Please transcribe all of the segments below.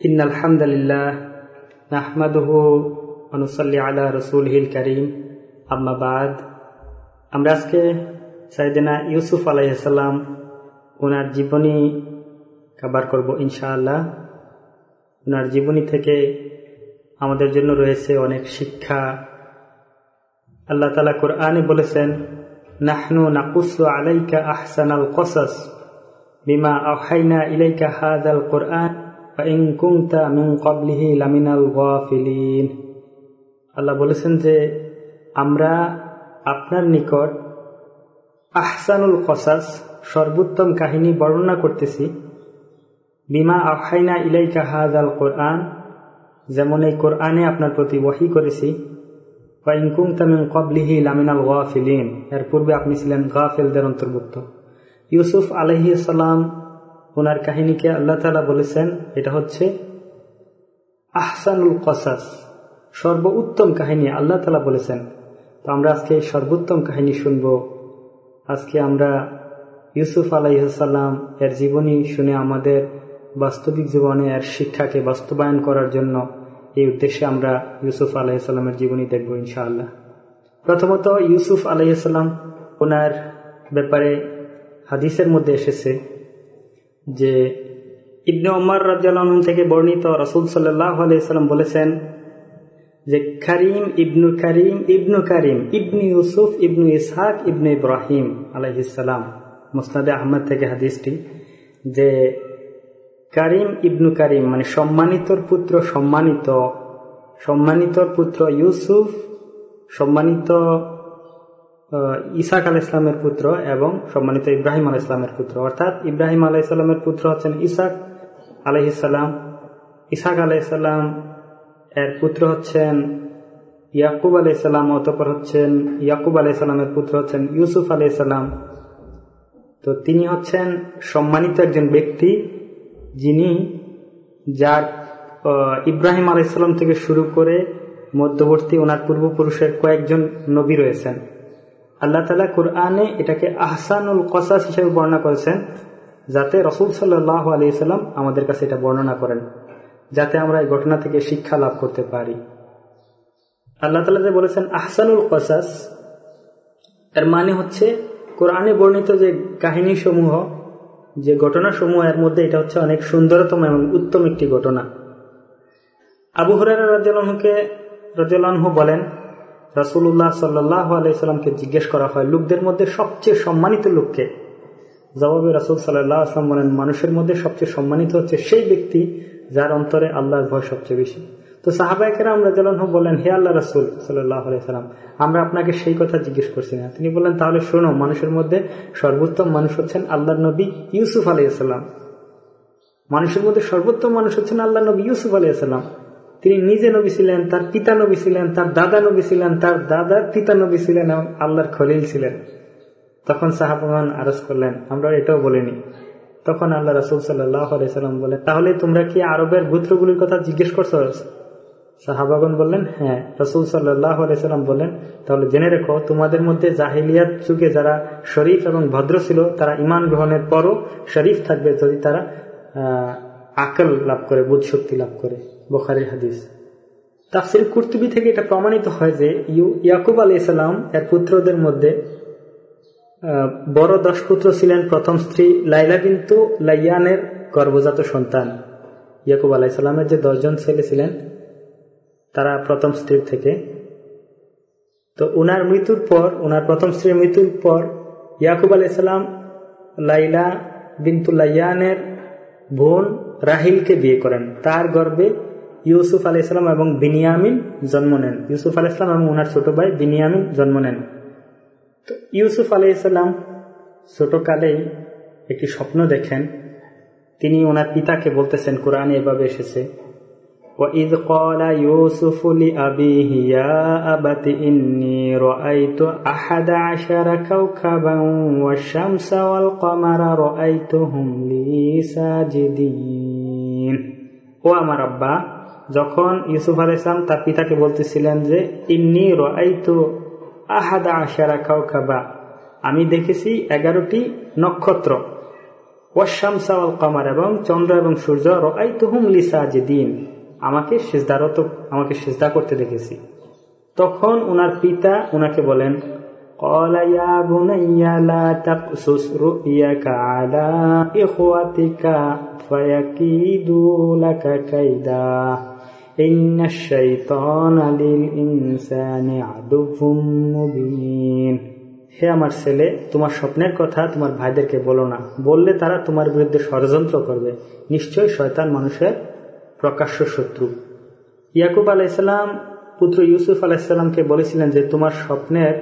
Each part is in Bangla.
إن الحمد لله نحمده ونصلي على رسوله الكريم أما بعد আমরা আজকে সাইদিনা ইউসুফ আলাইসাল্লাম ওনার জীবনী কাবার করব ইনশাআল্লাহ ওনার জীবনী থেকে আমাদের জন্য রয়েছে অনেক শিক্ষা আল্লাহ তালা কোরআনে বলেছেন নাহনু নাকুসু আলাইকা আহসানাল কসাস বিমা আহাইনা ইলাইকা হাদাল কোরআন কবলিহি লামিনাল আল্লাহ বলেছেন যে, আমরা আপনার নিকট আহসানুল কসাস, সর্বোত্তম কাহিনী বর্ণনা করতেছি। বিমা আহাইনা ইলাইকা হাদ আল কোরআন, যেমন এই কোরআনে আপনার প্রতি ওয়াহি করেছি। ইনকুম তামিন কবলিহি লামিনাল গাফিলিন, এর পূর্বে আপনি ছিলেন গাফিলদের অন্তর্ভুক্ত। ইউসুফ আলহি ওনার কাহিনীকে আল্লাহ তালা বলেছেন, এটা হচ্ছে আহসানুল কসাস সর্ব উত্তম কাহিনী আল্লাহ তালা বলেছেন। তো আমরা আজকে সর্বোত্তম কাহিনী শুনব। আজকে আমরা ইউসুফ আলাইসাল্লাম এর জীবনী শুনে আমাদের বাস্তবিক জীবনে এর শিক্ষাকে বাস্তবায়ন করার জন্য এই উদ্দেশ্যে আমরা ইউসুফ আলাইসাল্লামের জীবনী দেখব ইনশাআল্লাহ। প্রথমত ইউসুফ আলাইসাল্লাম ওনার ব্যাপারে হাদিসের মধ্যে এসেছে যে ইবনে ওমর রাজ্লাম থেকে বর্ণিত রসুল সাল্লাহ আলাইসাল্লাম বলেছেন যে করিম ইবনু করিম ইবনু করিম ইবনু ইউসুফ ইবনু ইসহাক ইবনু ইব্রাহিম আলহিসাম মুসনাদে আহমদ থেকে হাদিসটি যে কারিম ইবনু কারিম মানে সম্মানিতর পুত্র সম্মানিত, সম্মানিতর পুত্র ইউসুফ, সম্মানিত ইসাক আল ইসলামের পুত্র এবং সম্মানিত ইব্রাহিম আল ইসলামের পুত্র। অর্থাৎ ইব্রাহিম আলাহ ইসলামের পুত্র হচ্ছেন ইসাক আলহিসাল্লাম ইসাক আলাইসাল্লাম এর পুত্র হচ্ছেন ইয়াকুব আলাইসাল্লাম অতপর হচ্ছেন ইয়াকুব আলাইসাল্লামের পুত্র হচ্ছেন ইউসুফ আলাইসাল্লাম তো তিনি হচ্ছেন সম্মানিত একজন ব্যক্তি যিনি যার ইব্রাহিম আলাইসাল্লাম থেকে শুরু করে মধ্যবর্তী, ওনার পূর্বপুরুষের কয়েকজন নবী রয়েছেন। আল্লাহ তালা কোরআনে এটাকে আহসানুল কসাস হিসেবে বর্ণনা করেছেন, যাতে রসুল সাল্লাহ আলিয়াল্লাম আমাদের কাছে এটা বর্ণনা করেন, যাতে আমরা এই ঘটনা থেকে শিক্ষা লাভ করতে পারি। আল্লাহ তালা যে বলেছেন আহসানুল কসাস, এর মানে হচ্ছে কোরআনে বর্ণিত যে কাহিনী সমূহ যে ঘটনা সমূহ এর মধ্যে এটা হচ্ছে অনেক সুন্দরতম এবং উত্তম একটি ঘটনা। আবু হরার রাজকে রাজু বলেন রসুল্লাহ সাল্লাহ আলাইসাল্লামকে জিজ্ঞেস করা হয়, লোকদের মধ্যে সবচেয়ে সম্মানিত লোককে জবাবে রসুল সাল্লাহ আসলাম বলেন, মানুষের মধ্যে সবচেয়ে সম্মানিত হচ্ছে সেই ব্যক্তি যার অন্তরে আল্লাহর ভয় সবচেয়ে বেশি। তো সাহাবাইকেরাম রাজু বলেন, হে আল্লাহ রসুল সাল্লাহ আলাইসাল্লাম আমরা আপনাকে সেই কথা জিজ্ঞেস করছি না। তিনি বললেন তাহলে শোনো, মানুষের মধ্যে সর্বোত্তম মানুষ হচ্ছেন আল্লাহ নবী ইউসুফ আলাইসাল্লাম মানুষের মধ্যে সর্বোত্তম মানুষ হচ্ছেন আল্লাহ নবী ইউসুফ আলাইসাল্লাম তিনি নিজে নবী ছিলেন, তার পিতা নবী ছিলেন, তার দাদা নবী ছিলেন, তার দাদার পিতা নবী ছিলেন, এবং আল্লাহর খলিল ছিলেন। তখন সাহাবান আরজ করলেন, আমরা এটাও বলিনি। তখন আল্লাহ রসুল সাল্লাম বলেন তাহলে তোমরা কি আরবের গোত্রগুলির কথা জিজ্ঞেস করছ? সাহাবাগন বললেন হ্যাঁ। রসুল সাল্লাম বললেন, তাহলে জেনে রেখো, তোমাদের মধ্যে জাহিলিয়াত যুগে যারা শরীফ এবং ভদ্র ছিল, তারা ইমান গ্রহণের পরও শরীফ থাকবে যদি তারা আকল লাভ করে বুধ শক্তি লাভ করে। বোখারি হাদিস। তাফসির কুর্তুবি থেকে এটা প্রমাণিত হয় যে ইউ, ইয়াকুব আলি ইসলাম এর পুত্রদের মধ্যে বড় দশ পুত্র ছিলেন প্রথম স্ত্রী লাইলা কিন্তু লাইয়ানের গর্ভজাত সন্তান। ইয়াকুব আলাহ ইসলামের যে দশজন ছেলে ছিলেন, তারা প্রথম স্ত্রীর থেকে। তো উনার মৃত্যুর পর, উনার প্রথম স্ত্রীর মৃত্যুর পর ইয়াকুব আলাহ ইসলাম লাইলা বিন্তু লাইয়ানের বোন রাহিলকে বিয়ে করেন। তার গর্বে ইউসুফ আলি ইসলাম এবং বিনিয়ামিন জন্ম নেন ইউসুফ আলি ইসলাম এবং ওনার ছোট ভাই বিনিয়ামিন জন্ম নেন তো ইউসুফ আলি ইসলাম ছোটকালেই একটি স্বপ্ন দেখেন তিনি ওনার পিতাকে বলতেছেন কোরআনে এভাবে এসেছে وَإِذْ قَالَ يُوسُفُ لِأَبِيهِ يَا أَبَتِ إِنِّي رَأَيْتُ أَحَدَ عَشَرَ كَوْكَبًا وَالشَّمْسَ وَالْقَمَرَ رَأَيْتُهُمْ لِي سَاجِدِينَ ও আমার আব্বা যখন ইউসুফ আল ইসলাম তার পিতাকে বলতেছিলেন যে, ইন্নি রাইতু আহাদা আশারা খাও খাবা আমি দেখেছি এগারোটি নক্ষত্র ওয়াশামসাওয়াল কামার এবং চন্দ্র এবং সূর্য রাই তুহুম লিসা দিন আমাকে সিজদারত, আমাকে সিজদা করতে দেখেছি। তখন ওনার পিতা উনাকে বলেন ইয়া إن الشيطان للإنسان عدو مبين হে আমার ছেলে তোমার স্বপ্নের কথা তোমার ভাইদেরকে বলো না বললে তারা তোমার বিরুদ্ধে ষড়যন্ত্র করবে নিশ্চয় শয়তান মানুষের প্রকাশ্য শত্রু ইয়াকুব আলাইসাল্লাম পুত্র ইউসুফ আলাইসাল্লামকে বলেছিলেন যে তোমার স্বপ্নের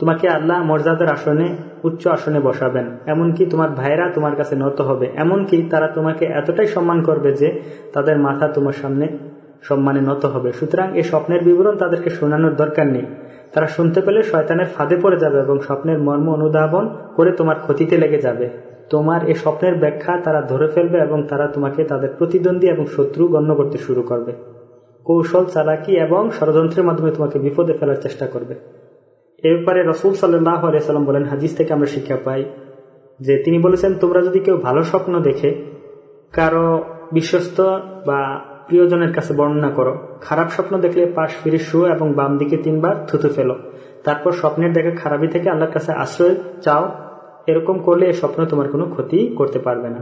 তোমাকে আল্লাহ মর্যাদার আসনে উচ্চ আসনে বসাবেন এমনকি তোমার ভাইরা তোমার কাছে নত হবে এমনকি তারা তোমাকে এতটাই সম্মান করবে যে তাদের মাথা তোমার সামনে সম্মানে নত হবে। সুতরাং এই স্বপ্নের বিবরণ তাদেরকে শোনানোর দরকার নেই। তারা শুনতে পেলে শয়তানের ফাঁদে পড়ে যাবে এবং স্বপ্নের মর্ম অনুধাবন করে তোমার ক্ষতিতে লেগে যাবে। তোমার এই স্বপ্নের ব্যাখ্যা তারা ধরে ফেলবে এবং তারা তোমাকে তাদের প্রতিদ্বন্দ্বী এবং শত্রু গণ্য করতে শুরু করবে। কৌশল, চালাকি এবং ষড়যন্ত্রের মাধ্যমে তোমাকে বিপদে ফেলার চেষ্টা করবে। এ ব্যাপারে রসুল সাল্লাহ আলিয়াল্লাম বলেন হাজিজ থেকে আমরা শিক্ষা পাই যে তিনি বলেছেন, তোমরা যদি কেউ ভালো স্বপ্ন দেখে, কারও বিশ্বস্ত বা প্রিয়জনের কাছে বর্ণনা করো। খারাপ স্বপ্ন দেখলে পাশ ফিরে শু এবং বাম দিকে তিনবার থুতু ফেলো। তারপর স্বপ্নের দেখে খারাপি থেকে আল্লাহর কাছে আশ্রয় চাও। এরকম করলে এই স্বপ্ন তোমার কোনো ক্ষতি করতে পারবে না।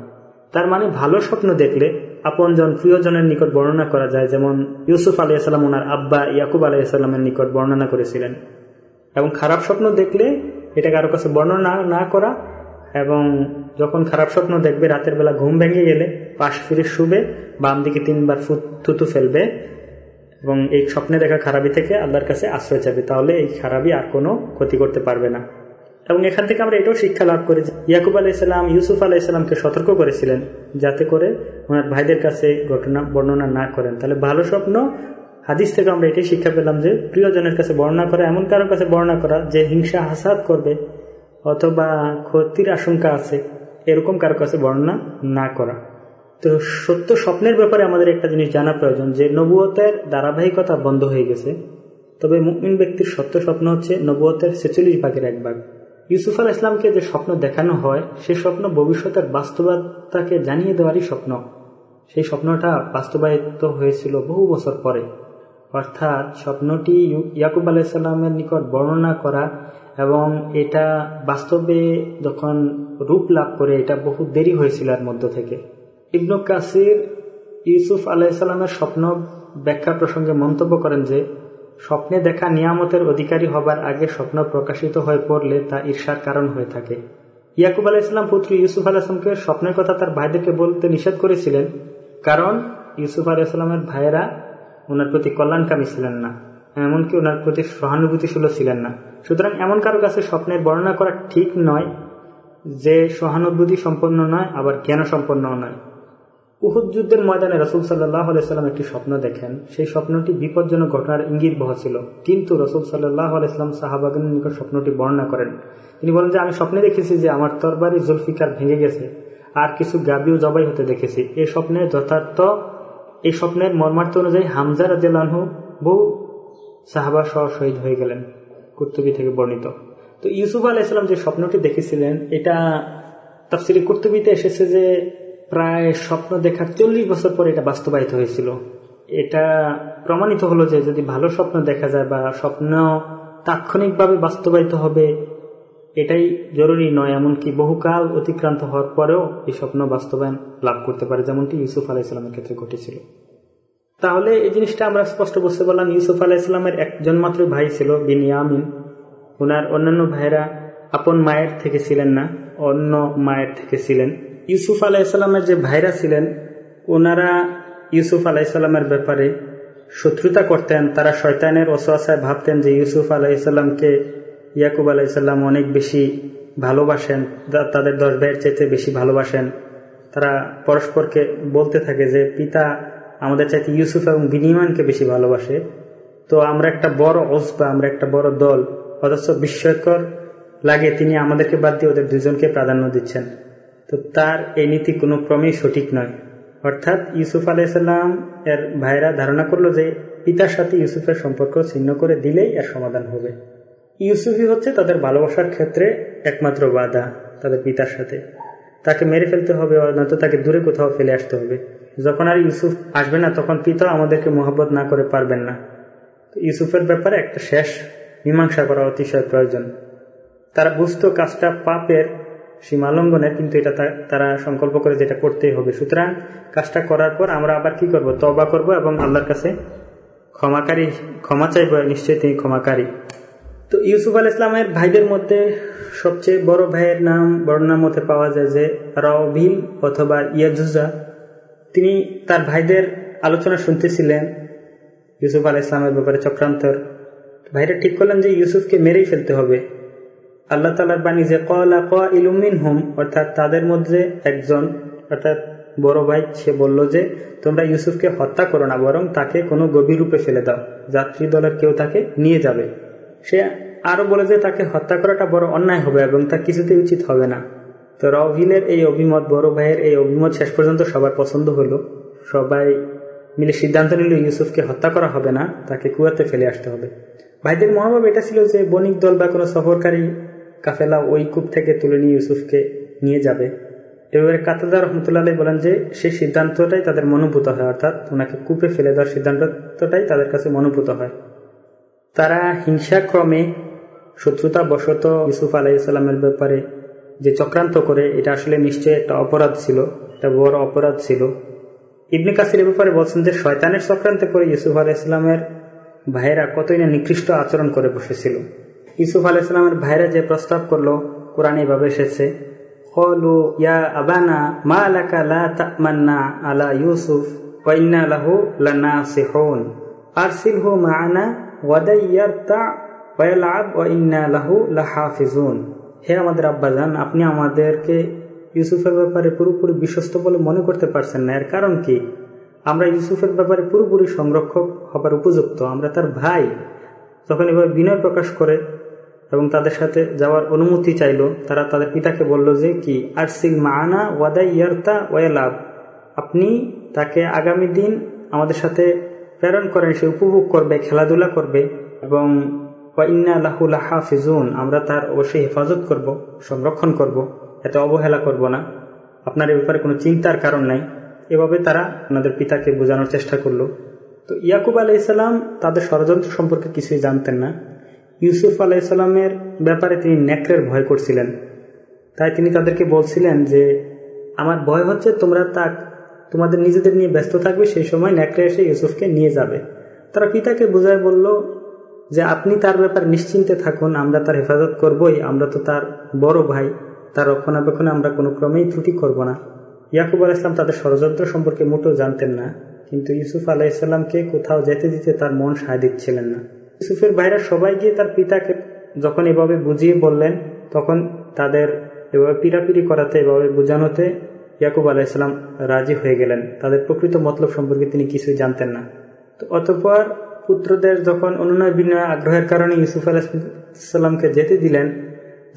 তার মানে ভালো স্বপ্ন দেখলে আপনজন প্রিয়জনের নিকট বর্ণনা করা যায়, যেমন ইউসুফ আলিয়াল্লাম ওনার আব্বা ইয়াকুব আলাইসাল্লামের নিকট বর্ণনা করেছিলেন। এবং খারাপ স্বপ্ন দেখলে এটা কারও কাছে বর্ণনা না করা এবং যখন খারাপ স্বপ্ন দেখবে, রাতের বেলা ঘুম ভেঙে গেলে পাশ ফিরে শুবে, বাম দিকে তিনবার থুতু ফেলবে এবং এই স্বপ্নে দেখা খারাপি থেকে আল্লাহর কাছে আশ্রয় চাবে। তাহলে এই খারাপই আর কোনো ক্ষতি করতে পারবে না। এবং এখান থেকে আমরা এটাও শিক্ষা লাভ করি ইয়াকুব আলাইসাল্লাম ইউসুফ আলাইসাল্লামকে সতর্ক করেছিলেন যাতে করে ওনার ভাইদের কাছে ঘটনা বর্ণনা না করেন। তাহলে ভালো স্বপ্ন, হাদিস থেকে আমরা এটাই শিক্ষা পেলাম যে প্রিয়জনের কাছে বর্ণনা করা, এমন কারোর কাছে বর্ণনা করা যে হিংসা হাসাদ করবে অথবা ক্ষতির আশঙ্কা আছে, এরকম কারও কাছে বর্ণনা না করা। তো সত্য স্বপ্নের ব্যাপারে আমাদের একটা জিনিস জানা প্রয়োজন, যে নবুয়তের ধারাবাহিকতা বন্ধ হয়ে গেছে। তবে মুমিন ব্যক্তির সত্য স্বপ্ন হচ্ছে নবুয়তের ছেচল্লিশ ভাগের এক ভাগ। ইউসুফ আল ইসলামকে যে স্বপ্ন দেখানো হয়, সে স্বপ্ন ভবিষ্যতের বাস্তবতাকে জানিয়ে দেওয়ারই স্বপ্ন। সেই স্বপ্নটা বাস্তবায়িত হয়েছিল বহু বছর পরে। অর্থাৎ স্বপ্নটি ইয়াকুব আলাইসাল্লামের নিকট বর্ণনা করা এবং এটা বাস্তবে যখন রূপ লাভ করে, এটা বহু দেরি হয়েছিল এর মধ্য থেকে। ইবনু কাসির ইউসুফ আলাইসাল্লামের স্বপ্ন ব্যাখ্যা প্রসঙ্গে মন্তব্য করেন যে, স্বপ্নে দেখা নিয়ামতের অধিকারী হবার আগে স্বপ্ন প্রকাশিত হয়ে পড়লে তা ঈর্ষার কারণ হয়ে থাকে। ইয়াকুব আলাইসাল্লাম পুত্র ইউসুফ আলাইসলামকে স্বপ্নের কথা তার ভাইদেরকে বলতে নিষেধ করেছিলেন, কারণ ইউসুফ আলাইসাল্লামের ভাইয়েরা ওনার প্রতি কল্যাণকামী ছিলেন না। এমনকি ওনার প্রতি সহানুভূতিশীল ছিলেন না। সুতরাং এমন কারও কাছে স্বপ্নের বর্ণনা করা ঠিক নয় যে সহানুভূতি সম্পন্ন নয়, আবার জ্ঞান সম্পন্ন নয়। উহুদ যুদ্ধের ময়দানে রসুল সাল্লাহ আলাইসাল্লাম একটি স্বপ্ন দেখেন। সেই স্বপ্নটি বিপজ্জনক ঘটনার ইঙ্গিত বহ ছিল। কিন্তু রসুল সাল্লাহ আলাইসলাম সাহাবাগের নিকট স্বপ্নটি বর্ণনা করেন। তিনি বলেন যে, আমি স্বপ্নে দেখেছি যে আমার তরবারি জুলফিকার ভেঙে গেছে, আর কিছু গাবিও জবাই হতে দেখেছি। এই স্বপ্নে যথার্থ এই স্বপ্নের মর্মার্থ অনুযায়ী হামজা রাজু বহু সাহাবা সহ শহীদ হয়ে গেলেন, কুর্তুবি থেকে বর্ণিত। তো ইউসুফ আলাহ ইসলাম যে স্বপ্নটি দেখেছিলেন, এটা তাফসিরি কুর্তুবিতে এসেছে যে প্রায় স্বপ্ন দেখার চল্লিশ বছর পর এটা বাস্তবায়িত হয়েছিল। এটা প্রমাণিত হলো যে যদি ভালো স্বপ্ন দেখা যায় বা স্বপ্ন তাৎক্ষণিকভাবে বাস্তবায়িত হবে, এটাই জরুরি নয়, এমনকি বহুকাল অতিক্রান্ত হওয়ার পরেও এই স্বপ্ন বাস্তবায়ন লাভ করতে পারে, যেমনটি ইউসুফ আলাহ ইসলামের ক্ষেত্রে ঘটেছিল। তাহলে এই জিনিসটা আমরা স্পষ্ট বুঝতে পারলাম। ইউসুফ আলাহ ইসলামের একজন মাত্র ভাই ছিল বিনিয়ামিন। ওনার অন্যান্য ভাইরা আপন মায়ের থেকে ছিলেন না, অন্য মায়ের থেকে ছিলেন। ইউসুফ আলাইসাল্লামের যে ভাইরা ছিলেন ওনারা ইউসুফ আলাইসাল্লামের ব্যাপারে শত্রুতা করতেন। তারা শয়তানের অসহায় ভাবতেন যে ইউসুফ আলাইসাল্লামকে ইয়াকুব আলাইসাল্লাম অনেক বেশি ভালোবাসেন তাদের দশ ভাইয়ের চাইতে বেশি ভালোবাসেন। তারা পরস্পরকে বলতে থাকে যে, পিতা আমাদের চাইতে ইউসুফ এবং বিনিমানকে বেশি ভালোবাসে। তো আমরা একটা বড় অসবা আমরা একটা বড় দল, অথচ বিস্ময়কর লাগে তিনি আমাদেরকে বাদ দিয়ে ওদের দুজনকে প্রাধান্য দিচ্ছেন। তো তার এই নীতি কোনো ক্রমেই সঠিক নয়। অর্থাৎ ইউসুফ আলাইসাল্লাম এর ভাইরা ধারণা করল যে পিতার সাথে ইউসুফের সম্পর্ক ছিন্ন করে দিলেই এর সমাধান হবে। ইউসুফই হচ্ছে তাদের ভালোবাসার ক্ষেত্রে একমাত্র বাধা তাদের পিতার সাথে। তাকে মেরে ফেলতে হবে নয়তো তাকে দূরে কোথাও ফেলে আসতে হবে। যখন আর ইউসুফ আসবে না, তখন পিতা আমাদেরকে মোহাব্বত না করে পারবেন না। ইউসুফের ব্যাপারে একটা শেষ মীমাংসা করা অতিশয় প্রয়োজন। তারা বুঝতো কাজটা পাপের সীমালঙ্ঘনের, কিন্তু এটা তারা সংকল্প করে যেটা করতেই হবে। সুতরাং কাজটা করার পর আমরা আবার কি করব? তবা করব এবং আল্লাহর কাছে ক্ষমাকারী, ক্ষমা চাইব, নিশ্চয়ই তিনি ক্ষমাকারী। তো ইউসুফ আল ইসলামের ভাইদের মধ্যে সবচেয়ে বড় ভাইয়ের নাম বর্ণনার মধ্যে পাওয়া যায় যে রবিল অথবা ইয়াজুজা। তিনি তার ভাইদের আলোচনা শুনতেছিলেন ইউসুফ আল ইসলামের ব্যাপারে চক্রান্তর। ভাইরা ঠিক করলেন যে ইউসুফকে মেরেই ফেলতে হবে। আল্লাহ তালার বাণী যে কলা ক ইলুমিন হুম অর্থাৎ তাদের মধ্যে একজন, অর্থাৎ বড় ভাই, সে বলল যে, তোমরা ইউসুফকে হত্যা করো না, বরং তাকে কোনো গভীর রূপে ফেলে দাও। যাত্রী দলের কেউ তাকে নিয়ে যাবে। সে আরও বলে যে, তাকে হত্যা করাটা বড় অন্যায় হবে এবং তা কিছুতেই উচিত হবে না। তো রভিলের এই অভিমত, বড় ভাইয়ের এই অভিমত শেষ পর্যন্ত সবার পছন্দ হলো। সবাই মিলে সিদ্ধান্ত নিল ইউসুফকে হত্যা করা হবে না, তাকে কুয়াতে ফেলে আসতে হবে। ভাইদের মনোভাব এটা ছিল যে বণিক দল বা কোনো সফরকারী কাফেলা ওই কূপ থেকে তুলে নিয়ে ইউসুফকে নিয়ে যাবে। এবারে কাতাদা রহমতুল্লাহ বলেন যে সেই সিদ্ধান্তটাই তাদের মনোভূত হয়, অর্থাৎ ওনাকে কূপে ফেলে দেওয়ার সিদ্ধান্তটাই তাদের কাছে মনোভূত হয়। তারা হিংসাক্রমে শত্রুতা বশত ইউসুফ আলাইসাল্লামের ব্যাপারে যে চক্রান্ত করে, এটা আসলে নিশ্চয়ই একটা অপরাধ ছিল, একটা বড় অপরাধ ছিল। ইবনে কাসির ব্যাপারে বলছেন যে, শয়তানের চক্রান্ত করে ইউসুফ আলাইসাল্লামের ভাইয়েরা কতই না নিকৃষ্ট আচরণ করে বসেছিল। ইউসুফ আলাইসাল্লামের ভাইরা যে প্রস্তাব করল, কোরআন এভাবে এসেছে, কলু ইয়া মা আলা ইউসুফ লাহু লাহু হে আমাদের আব্বাজান, আপনি আমাদেরকে ইউসুফের ব্যাপারে পুরোপুরি বিশ্বস্ত বলে মনে করতে পারছেন না। এর কারণ কি? আমরা ইউসুফের ব্যাপারে পুরোপুরি সংরক্ষক হবার উপযুক্ত। আমরা তার ভাই। যখন এভাবে বিনয় প্রকাশ করে এবং তাদের সাথে যাওয়ার অনুমতি চাইল, তারা তাদের পিতাকে বলল যে, কি? আর আরসিল মানা ওয়াদা ইয়ার্তা ওয়ালাব আপনি তাকে আগামী দিন আমাদের সাথে প্রেরণ করেন, সে উপভোগ করবে, খেলাধুলা করবে এবং হাফিজুন আমরা তার অবশ্যই হেফাজত করব, সংরক্ষণ করব, এতে অবহেলা করব না। আপনার এ ব্যাপারে কোনো চিন্তার কারণ নাই। এভাবে তারা ওনাদের পিতাকে বোঝানোর চেষ্টা করল। তো ইয়াকুব আলাইসাল্লাম তাদের ষড়যন্ত্র সম্পর্কে কিছুই জানতেন না। ইউসুফ আলাইসাল্লামের ব্যাপারে তিনি নেকড়ের ভয় করছিলেন। তাই তিনি তাদেরকে বলছিলেন যে, আমার ভয় হচ্ছে তোমরা তা, তোমাদের নিজেদের নিয়ে ব্যস্ত থাকবে, সেই সময় নেকড়ে এসে ইউসুফকে নিয়ে যাবে। তারা পিতাকে বোঝায় বলল যে আপনি তার ব্যাপার নিশ্চিন্তে থাকুন, আমরা তার হেফাজত করবই, আমরা তো তার বড় ভাই, তার রক্ষণাবেক্ষণে আমরা কোনো ক্রমেই ত্রুটি করব না। ইয়াকুব আল ইসলাম তাদের ষড়যন্ত্র সম্পর্কে মোটেও জানতেন না, কিন্তু ইউসুফ আলাহিসাল্লামকে কোথাও যেতে দিতে তার মন সায় দিচ্ছিলেন না। ইউসুফের ভাইরা সবাই গিয়ে তার পিতাকে যখন এভাবে বুঝিয়ে বললেন, তখন তাদের এভাবে পিড়াপিড়ি করাতে, এভাবে বোঝানোতে ইয়াকুব আলাইসাল্লাম রাজি হয়ে গেলেন। তাদের প্রকৃত মতলব সম্পর্কে তিনি কিছুই জানতেন না। তো অতপর পুত্রদের যখন অনুনয় বিনয় আগ্রহের কারণে ইউসুফ আলাহিসাল্লামকে যেতে দিলেন,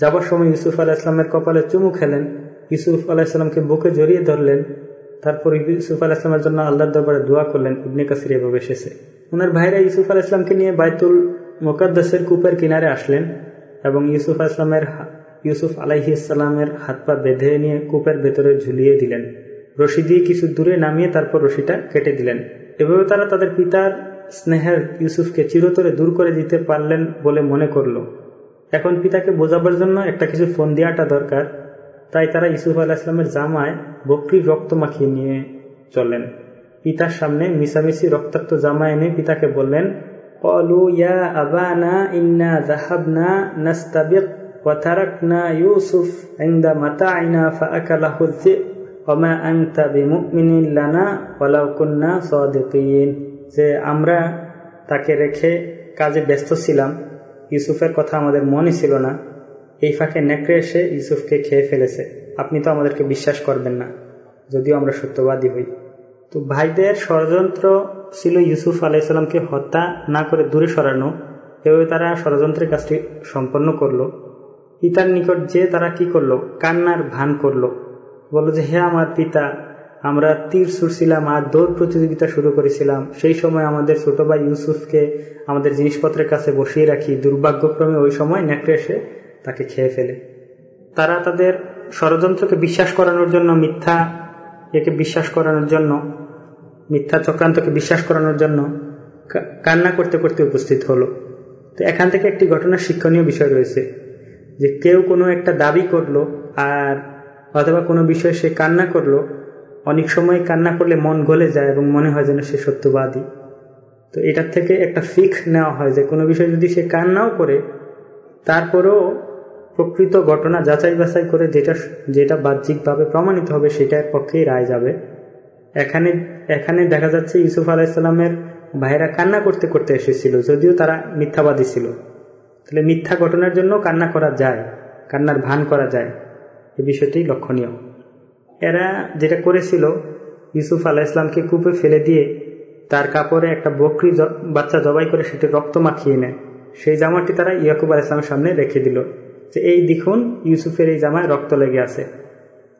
যাবার সময় ইউসুফ আলাহিসাল্লামের কপালে চুমু খেলেন, ইউসুফ আলাহিসাল্লামকে বুকে জড়িয়ে ধরলেন, তারপর ইউসুফ আলাহিসামের জন্য আল্লাহর দরবারে দোয়া করলেন, ইবনে কাসির এভাবে এসেছে। ওনার ভাইরা ইউসুফ আল ইসলামকে নিয়ে বাইতুল মোকাদ্দাসের কূপের কিনারে আসলেন এবং ইউসুফ আসলামের ইউসুফ আলাহি ইসলামের হাত পা বেঁধে নিয়ে কূপের ভেতরে ঝুলিয়ে দিলেন। রশি দিয়ে কিছু দূরে নামিয়ে তারপর রশিটা কেটে দিলেন। এভাবে তারা তাদের পিতার স্নেহের ইউসুফকে চিরতরে দূর করে দিতে পারলেন বলে মনে করল এখন পিতাকে বোঝাবার জন্য একটা কিছু ফোন দেওয়াটা দরকার তাই তারা ইউসুফ আল্লাহ ইসলামের জামায় বকরির রক্ত মাখিয়ে নিয়ে চলেন পিতার সামনে মিসামিসি রক্তাক্ত জামা এনে পিতাকে বললেন কলু ইয়া আবানা ইন্না জাহাবনা নাস্তাবিক وتركنا يوسف عند متاعنا فأكله الذئب وما أنت بمؤمن لنا ولو كنا صادقين যে আমরা তাকে রেখে কাজে ব্যস্ত ছিলাম, ইউসুফের কথা আমাদের মনে ছিল না। এই ফাঁকে নেকড়ে এসে ইউসুফকে খেয়ে ফেলেছে। আপনি তো আমাদেরকে বিশ্বাস করবেন না, যদিও আমরা সত্যবাদী হই। তো ভাইদের ষড়যন্ত্র ছিল ইউসুফ আলাইসাল্লামকে হত্যা না করে দূরে সরানো, এভাবে তারা ষড়যন্ত্রের কাজটি সম্পন্ন করল। পিতার নিকট যে তারা কি করল, কান্নার ভান করল। বলল যে, হে আমার পিতা আমরা তীর ছুটছিলাম আর দৌড় প্রতিযোগিতা শুরু করেছিলাম। সেই সময় আমাদের ছোট ভাই ইউসুফকে আমাদের জিনিসপত্রের কাছে বসিয়ে রাখি। দুর্ভাগ্যক্রমে ওই সময় নেকড়ে এসে তাকে খেয়ে ফেলে। তারা তাদের ষড়যন্ত্রকে বিশ্বাস করানোর জন্য, মিথ্যা একে বিশ্বাস করানোর জন্য, মিথ্যা চক্রান্তকে বিশ্বাস করানোর জন্য কান্না করতে করতে উপস্থিত হলো। তো এখান থেকে একটি ঘটনার শিক্ষণীয় বিষয় রয়েছে যে কেউ কোনো একটা দাবি করল আর অথবা কোনো বিষয়ে সে কান্না করল অনেক সময় কান্না করলে মন গলে যায় এবং মনে হয় যেন সে সত্যবাদী। তো এটার থেকে একটা ফিক নেওয়া হয় যে কোনো বিষয় যদি সে কান্নাও করে, তারপরেও প্রকৃত ঘটনা যাচাই বাছাই করে যেটা যেটা বাহ্যিকভাবে প্রমাণিত হবে সেটার পক্ষেই রায় যাবে। এখানে এখানে দেখা যাচ্ছে ইউসুফ আলাইসাল্লামের ভাইরা কান্না করতে করতে এসেছিল, যদিও তারা মিথ্যাবাদী ছিল। তাহলে মিথ্যা ঘটনার জন্য কান্না করা যায়, কান্নার ভান করা যায়। এ বিষয়টি লক্ষণীয়। এরা যেটা করেছিল, ইউসুফ আলাহ ইসলামকে কূপে ফেলে দিয়ে তার কাপড়ে একটা বকরি বাচ্চা জবাই করে সেটি রক্ত মাখিয়ে নেয়। সেই জামাটি তারা ইয়াকুব আল ইসলামের সামনে রেখে দিল। যে এই দেখুন, ইউসুফের এই জামায় রক্ত লেগে আছে।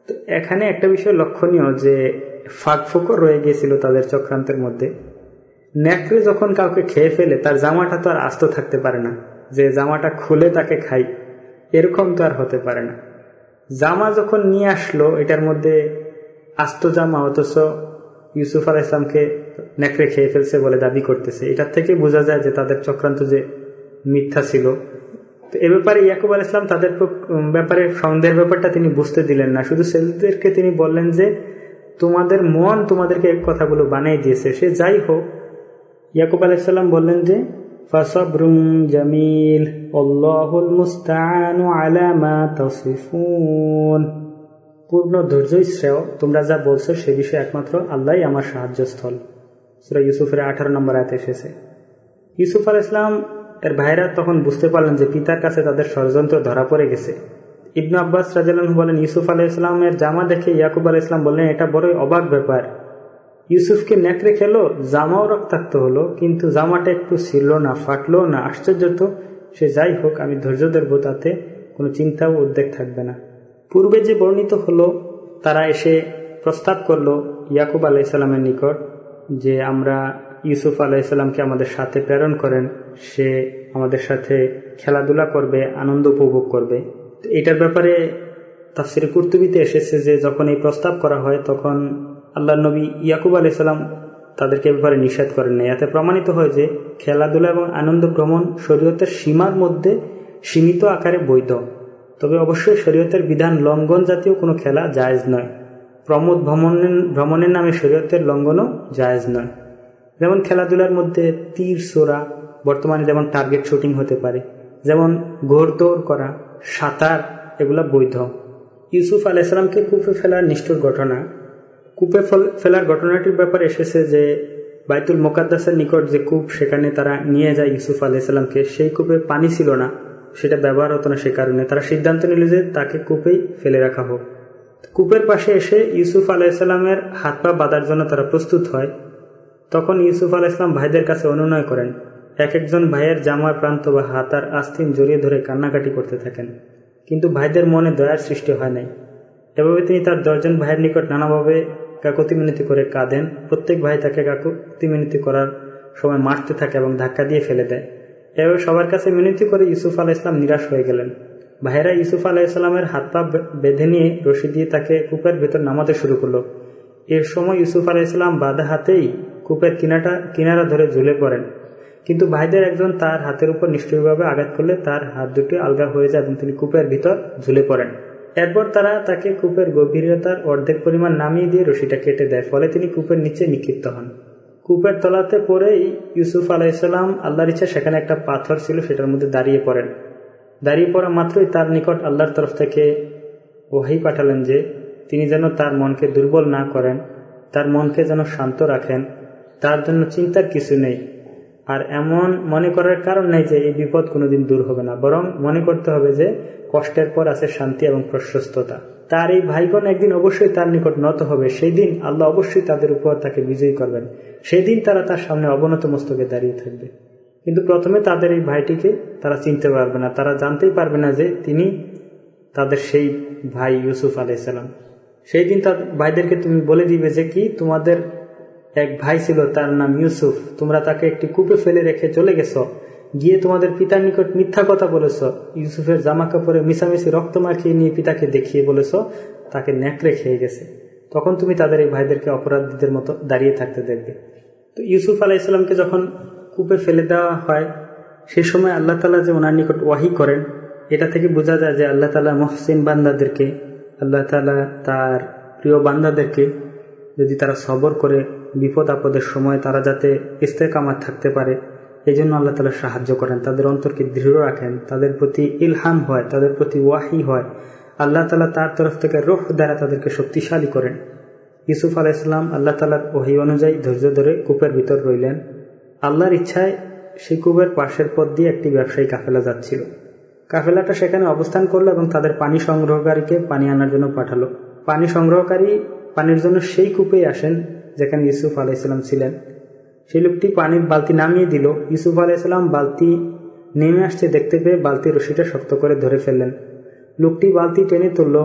তো এখানে একটা বিষয় লক্ষণীয় যে ফাঁক ফুকও রয়ে গিয়েছিল তাদের চক্রান্তের মধ্যে। নেকড়ে যখন কাউকে খেয়ে ফেলে, তার জামাটা তো আর আস্ত থাকতে পারে না। যে জামাটা খুলে তাকে খাই, এরকম তো আর হতে পারে না। জামা যখন নিয়ে আসলো, এটার মধ্যে আস্ত জামা, অথচ ইউসুফ আল ইসলামকে নেকড়ে খেয়ে ফেলছে বলে দাবি করতেছে। এটার থেকে বোঝা যায় যে তাদের চক্রান্ত যে মিথ্যা ছিল। তো এ ব্যাপারে ইয়াকুব আল ইসলাম তাদের ব্যাপারে সন্দেহের ব্যাপারটা তিনি বুঝতে দিলেন না। শুধু ছেলেদেরকে তিনি বললেন যে, তোমাদের মন তোমাদেরকে কথাগুলো বানিয়ে দিয়েছে। সে যাই হোক, ইয়াকুব আলাইসাল্লাম বললেন যে পূর্ণ ধৈর্যই শ্রেয়। তোমরা যা বলছো সে বিষয়ে একমাত্র আল্লাহ আমার সাহায্যস্থল। সুরা ইউসুফের আঠারো নম্বর আয়তে এসেছে। ইউসুফ আল ইসলাম এর ভাইরা তখন বুঝতে পারলেন যে পিতার কাছে তাদের ষড়যন্ত্র ধরা পড়ে গেছে। ইবনু আব্বাস রাজাল বলেন, ইউসুফ আলাহ ইসলামের জামা দেখে ইয়াকুব আলাহ ইসলাম বললেন, এটা বড়ই অবাক ব্যাপার। ইউসুফকে নেকড়ে খেলো, জামাও রক্তাক্ত হলো, কিন্তু জামাটা একটু ছিল না, ফাটলো না। আশ্চর্য তো, সে যাই হোক, আমি ধৈর্য ধরবো তাতে, কোনো চিন্তা ও উদ্বেগ থাকবে না। পূর্বে যে বর্ণিত হলো, তারা এসে প্রস্তাব করল ইয়াকুব আলাইসাল্লামের নিকট যে আমরা ইউসুফ আলাইসাল্লামকে আমাদের সাথে প্রেরণ করেন, সে আমাদের সাথে খেলাধুলা করবে, আনন্দ উপভোগ করবে। এটার ব্যাপারে তাফসির কুর্তুবিতে এসেছে যে যখন এই প্রস্তাব করা হয়, তখন আল্লাহ নবী ইয়াকুব আলাইসাল্লাম তাদেরকে ব্যাপারে নিষেধ করেন না এতে প্রমাণিত হয় যে খেলাধুলা এবং আনন্দ ভ্রমণ শরীয়তের সীমার মধ্যে সীমিত আকারে বৈধ। তবে অবশ্যই শরীয়তের বিধান লঙ্ঘন জাতীয় কোনো খেলা জায়েজ নয়। প্রমোদ ভ্রমণের ভ্রমণের নামে শরীয়তের লঙ্ঘনও জায়েজ নয়। যেমন খেলাধুলার মধ্যে তীর সোরা বর্তমানে যেমন টার্গেট শুটিং হতে পারে, যেমন ঘোড়দৌড় করা, সাঁতার, এগুলা বৈধ। ইউসুফ আলাইসালামকে কূপে ফেলার নিষ্ঠুর ঘটনা কূপে ফেলার ঘটনাটির ব্যাপারে এসেছে যে বাইতুল মোকাদ্দাসের নিকট যে কূপ, সেখানে তারা নিয়ে যায় ইউসুফ আলাইসাল্লামকে সেই কূপে পানি ছিল না, সেটা ব্যবহার হতো না সে কারণে। তারা সিদ্ধান্ত নিল যে তাকে কূপেই ফেলে রাখা হোক। কূপের পাশে এসে ইউসুফ আলাইসাল্লামের হাত পা বাঁধার জন্য তারা প্রস্তুত হয়। তখন ইউসুফ আলাইসলাম ভাইদের কাছে অনুনয় করেন। এক একজন ভাইয়ের জামার প্রান্ত বা হাতার আস্তিন জড়িয়ে ধরে কান্নাকাটি করতে থাকেন। কিন্তু ভাইদের মনে দয়ার সৃষ্টি হয় নাই। এভাবে তিনি তার দশজন ভাইয়ের নিকট নানাভাবে কাকতি মিনতি করে কাঁদেন। প্রত্যেক ভাই তাকে কাকতি মিনতি করার সময় মারতে থাকে এবং ধাক্কা দিয়ে ফেলে দেয়। এভাবে সবার কাছে মিনতি করে ইউসুফ আলাহ ইসলাম নিরাশ হয়ে গেলেন। ভাইয়েরা ইউসুফ আলাহ ইসলামের হাত পা বেঁধে নিয়ে রশি দিয়ে তাকে কূপের ভেতর নামাতে শুরু করল। এর সময় ইউসুফ আলাহ ইসলাম বাধা হাতেই কূপের কিনাটা কিনারা ধরে ঝুলে পড়েন। কিন্তু ভাইদের একজন তার হাতের উপর নিষ্ঠুরভাবে আঘাত করলে তার হাত দুটি আলগা হয়ে যায় এবং তিনি কূপের ভিতর ঝুলে পড়েন। এরপর তারা তাকে কূপের গভীরতার অর্ধেক পরিমাণ নামিয়ে দিয়ে রশিটা কেটে দেয়, ফলে তিনি কূপের নিচে নিক্ষিপ্ত হন। কূপের তলাতে পড়েই ইউসুফ আলাইসাল্লাম আল্লাহর ইচ্ছা সেখানে একটা পাথর ছিল, সেটার মধ্যে দাঁড়িয়ে পড়েন। দাঁড়িয়ে পড়া মাত্রই তার নিকট আল্লাহর তরফ থেকে ওহাই পাঠালেন যে, তিনি যেন তার মনকে দুর্বল না করেন, তার মনকে যেন শান্ত রাখেন, তার জন্য চিন্তার কিছু নেই। আর এমন মনে করার কারণ নেই যে এই বিপদ কোনোদিন দূর হবে না, বরং মনে করতে হবে যে কষ্টের পর আছে শান্তি এবং প্রশস্ততা। তার এই ভাইগণ একদিন অবশ্যই তার নিকট নত হবে সেই দিন আল্লাহ অবশ্যই তাদের উপর তাকে বিজয়ী করবেন। সেই দিন তারা তার সামনে অবনত মস্তকে দাঁড়িয়ে থাকবে। কিন্তু প্রথমে তাদের এই ভাইটিকে তারা চিনতে পারবে না, তারা জানতেই পারবে না যে তিনি তাদের সেই ভাই ইউসুফ আলাইসাল্লাম সেই দিন তার ভাইদেরকে তুমি বলে দিবে যে কি, তোমাদের এক ভাই ছিল, তার নাম ইউসুফ। তোমরা তাকে একটি কূপে ফেলে রেখে চলে গেছ। গিয়ে তোমাদের পিতার নিকট মিথ্যা কথা বলেছ। ইউসুফের জামা কাপড়ে মিশামিশি রক্ত মাখিয়ে নিয়ে পিতাকে দেখিয়ে বলেছ, তাকে ন্যাকড়ে খেয়ে গেছে। তখন তুমি তাদের এই ভাইদেরকে অপরাধীদের মতো দাঁড়িয়ে থাকতে দেখবে। তো ইউসুফ আলাহ ইসলামকে যখন কূপে ফেলে দেওয়া হয়, সে সময় আল্লাহ তালা যে ওনার নিকট ওয়াহি করেন, এটা থেকে বোঝা যায় যে আল্লাহ তালা মহসিন বান্দাদেরকে, আল্লাহ তালা তার প্রিয় বান্দাদেরকে যদি তারা সবর করে বিপদ, আপদের সময় তারা যাতে ইস্তেকামাত থাকতে পারে এই জন্য আল্লাহ তালা সাহায্য করেন। তাদের অন্তরকে দৃঢ় রাখেন, তাদের প্রতি ইলহাম হয়, তাদের প্রতি ওয়াহি হয়। আল্লাহ তালা তার তরফ থেকে রোহ দ্বারা তাদেরকে শক্তিশালী করেন। ইউসুফ ইসলাম আল্লাহ তালার ওহি অনুযায়ী ধৈর্য ধরে কূপের ভিতর রইলেন। আল্লাহর ইচ্ছায় সেই কূপের পাশের পথ দিয়ে একটি ব্যবসায়ী কাফেলা যাচ্ছিল। কাফেলাটা সেখানে অবস্থান করল এবং তাদের পানি সংগ্রহকারীকে পানি আনার জন্য পাঠালো। পানি সংগ্রহকারী পানির জন্য সেই কূপেই আসেন। যেখানে ইউসুফ আলাইসাল্লাম ছিলেন। সেই লোকটি পানির বালতি নামিয়ে দিল। ইউসুফ আলাইসাল্লাম বালতি নেমে আসছে দেখতে পেয়ে বালতির রশিটা শক্ত করে ধরে ফেললেন। লোকটি বালতি টেনে তুলল।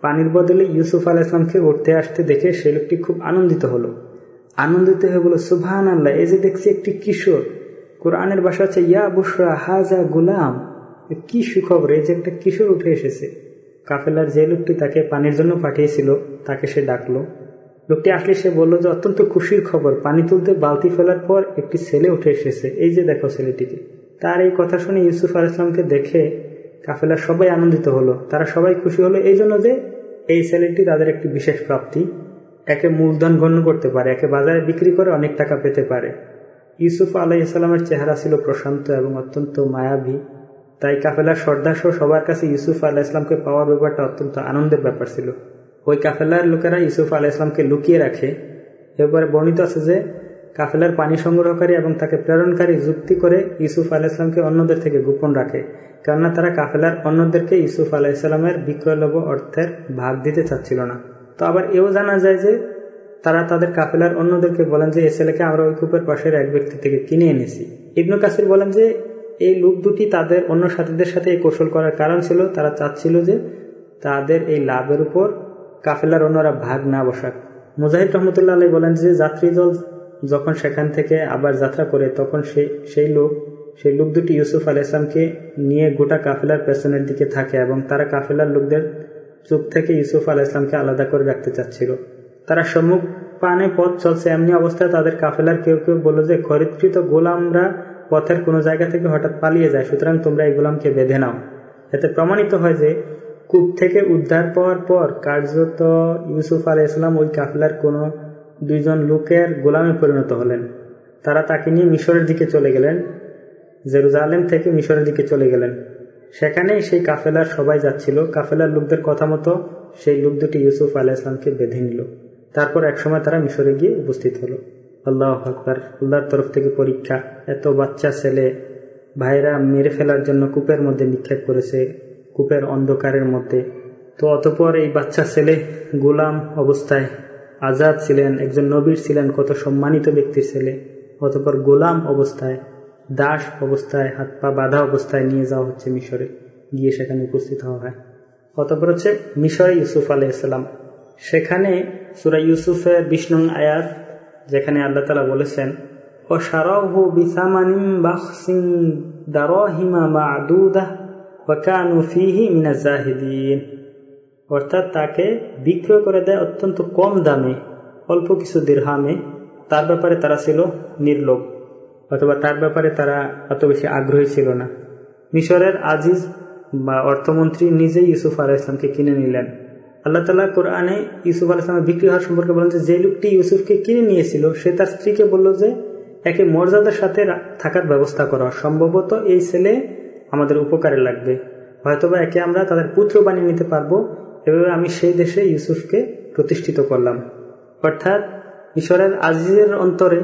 পানির বদলে ইউসুফ আলাইসলামকে উঠতে আসতে দেখে সেই লোকটি খুব আনন্দিত হলো। আনন্দিত হয়ে বলো সুভান আল্লাহ এই যে দেখছি একটি কিশোর। কোরআনের বাসা আছে ইয়া বুসরা হাজা গুলাম। কি সুখবর, এই যে একটা কিশোর উঠে এসেছে। কাফেলার যে লোকটি তাকে পানির জন্য পাঠিয়েছিল, তাকে সে ডাকলো। লোকটি আসলে সে বলল যে, অত্যন্ত খুশির খবর। পানি তুলতে বালতি ফেলার পর একটি ছেলে উঠে এসেছে। এই যে দেখো ছেলেটিকে। তার এই কথা শুনে ইউসুফ আল ইসলামকে দেখে কাফেলার সবাই আনন্দিত হলো। তারা সবাই খুশি হলো এই জন্য যে এই ছেলেটি তাদের একটি বিশেষ প্রাপ্তি। একে মূলধন গণ্য করতে পারে, একে বাজারে বিক্রি করে অনেক টাকা পেতে পারে। ইউসুফ আলাইসাল্লামের চেহারা ছিল প্রশান্ত এবং অত্যন্ত মায়াবী। তাই কাফেলার সর্দার সহ সবার কাছে ইউসুফ আল্লাহ ইসলামকে পাওয়ার ব্যাপারটা অত্যন্ত আনন্দের ব্যাপার ছিল। ওই কাফেলার লোকেরা ইউসুফ আল্লাহ ইসলামকে লুকিয়ে রাখে। এরপরে বর্ণিত আছে যে, কাফেলার পানি সংগ্রহকারী এবং তাকে প্রেরণকারী যুক্তি করে ইউসুফ আল্লাহ ইসলামকে অন্যদের থেকে গোপন রাখে। কেননা তারা কাফেলার অন্যদেরকে ইউসুফ আল্লাহ ইসলামের বিক্রয়লভ অর্থের ভাগ দিতে চাচ্ছিল না। তো আবার এও জানা যায় যে, তারা তাদের কাফেলার অন্যদেরকে বলেন যে, এ ছেলেকে আমরা ওই কূপের পাশের এক ব্যক্তি থেকে কিনে এনেছি। ইবনু কাসির বলেন যে, এই লোক দুটি তাদের অন্য সাথীদের সাথে এই কৌশল করার কারণ ছিল। তারা চাচ্ছিল যে, তাদের এই লাভের উপর কাফেলার অন্যরা ভাগ না বসাক। মুজাহিদ রহমতুল্লাহ আলী বলেন যে, যাত্রী দল যখন সেখান থেকে আবার যাত্রা করে, তখন সেই সেই লোক সেই লোক দুটি ইউসুফ আল ইসলামকে নিয়ে গোটা কাফেলার পেছনের দিকে থাকে এবং তারা কাফেলার লোকদের চুপ থেকে ইউসুফ আল ইসলামকে আলাদা করে রাখতে চাচ্ছিল। তারা সম্মুখ পানে পথ চলছে, এমনি অবস্থায় তাদের কাফেলার কেউ কেউ বলল যে, খরিদকৃত গোলামরা পথের কোনো জায়গা থেকে হঠাৎ পালিয়ে যায়, সুতরাং তোমরা এই গোলামকে বেঁধে নাও। এতে প্রমাণিত হয় যে কূপ থেকে উদ্ধার পাওয়ার পর কার্যত ইউসুফ আল ইসলাম ওই কাফেলার কোনো দুইজন লোকের গোলামে পরিণত হলেন। তারা তাকে নিয়ে মিশরের দিকে চলে গেলেন, জেরুজালেম থেকে মিশরের দিকে চলে গেলেন। সেখানেই সেই কাফেলার সবাই যাচ্ছিল। কাফেলার লোকদের কথা মতো সেই লোক দুটি ইউসুফ আলাহ ইসলামকে বেঁধে নিল। তারপর একসময় তারা মিশরে গিয়ে উপস্থিত হলো। আল্লাহ আকবর, আল্লাহর তরফ থেকে পরীক্ষা। এত বাচ্চা ছেলে, ভাইরা মেরে ফেলার জন্য কূপের মধ্যে নিক্ষেপ করেছে। কূপের অন্ধকারের মধ্যে। তো অতপর এই বাচ্চা ছেলে গোলাম অবস্থায় আজাদ ছিলেন, একজন নবীর ছিলেন, কত সম্মানিত ব্যক্তির ছেলে। অতপর গোলাম অবস্থায়, দাস অবস্থায়, হাত পা বাঁধা অবস্থায় নিয়ে যাওয়া হচ্ছে মিশরে, গিয়ে সেখানে উপস্থিত হওয়া হয়। অতপর হচ্ছে মিশরে ইউসুফ আলাইসাল্লাম সেখানে সুরা ইউসুফের বিষ্ণু আয়াত, যেখানে আল্লাহ তালা বলেছেন ও সারাহু বিসামানিম বাহসিং দারহিমা মাদুদা। অর্থাৎ তাকে বিক্রয় করে দেয় অত্যন্ত কম দামে, অল্প কিছু দীর্হামে। তার ব্যাপারে তারা ছিল নির্লোভ, অথবা তার ব্যাপারে তারা অত বেশি আগ্রহী ছিল না। মিশরের আজিজ বা অর্থমন্ত্রী নিজেই ইউসুফ আলাহ ইসলামকে কিনে নিলেন। আল্লাহ তালা কোরআনে ইউসুফ আলাহ ইসলামের বিক্রি হওয়ার সম্পর্কে বলেন যে লোকটি ইউসুফকে কিনে নিয়েছিল, সে তার স্ত্রীকে বলল যে, একে মর্যাদার সাথে থাকার ব্যবস্থা করা। সম্ভবত এই ছেলে আমাদের উপকারে লাগবে। হয়তোবা একে আমরা তাদের পুত্র বানিয়ে নিতে পারব। এভাবে আমি সেই দেশে ইউসুফকে প্রতিষ্ঠিত করলাম। অর্থাৎ ঈশ্বরের আজিজের অন্তরে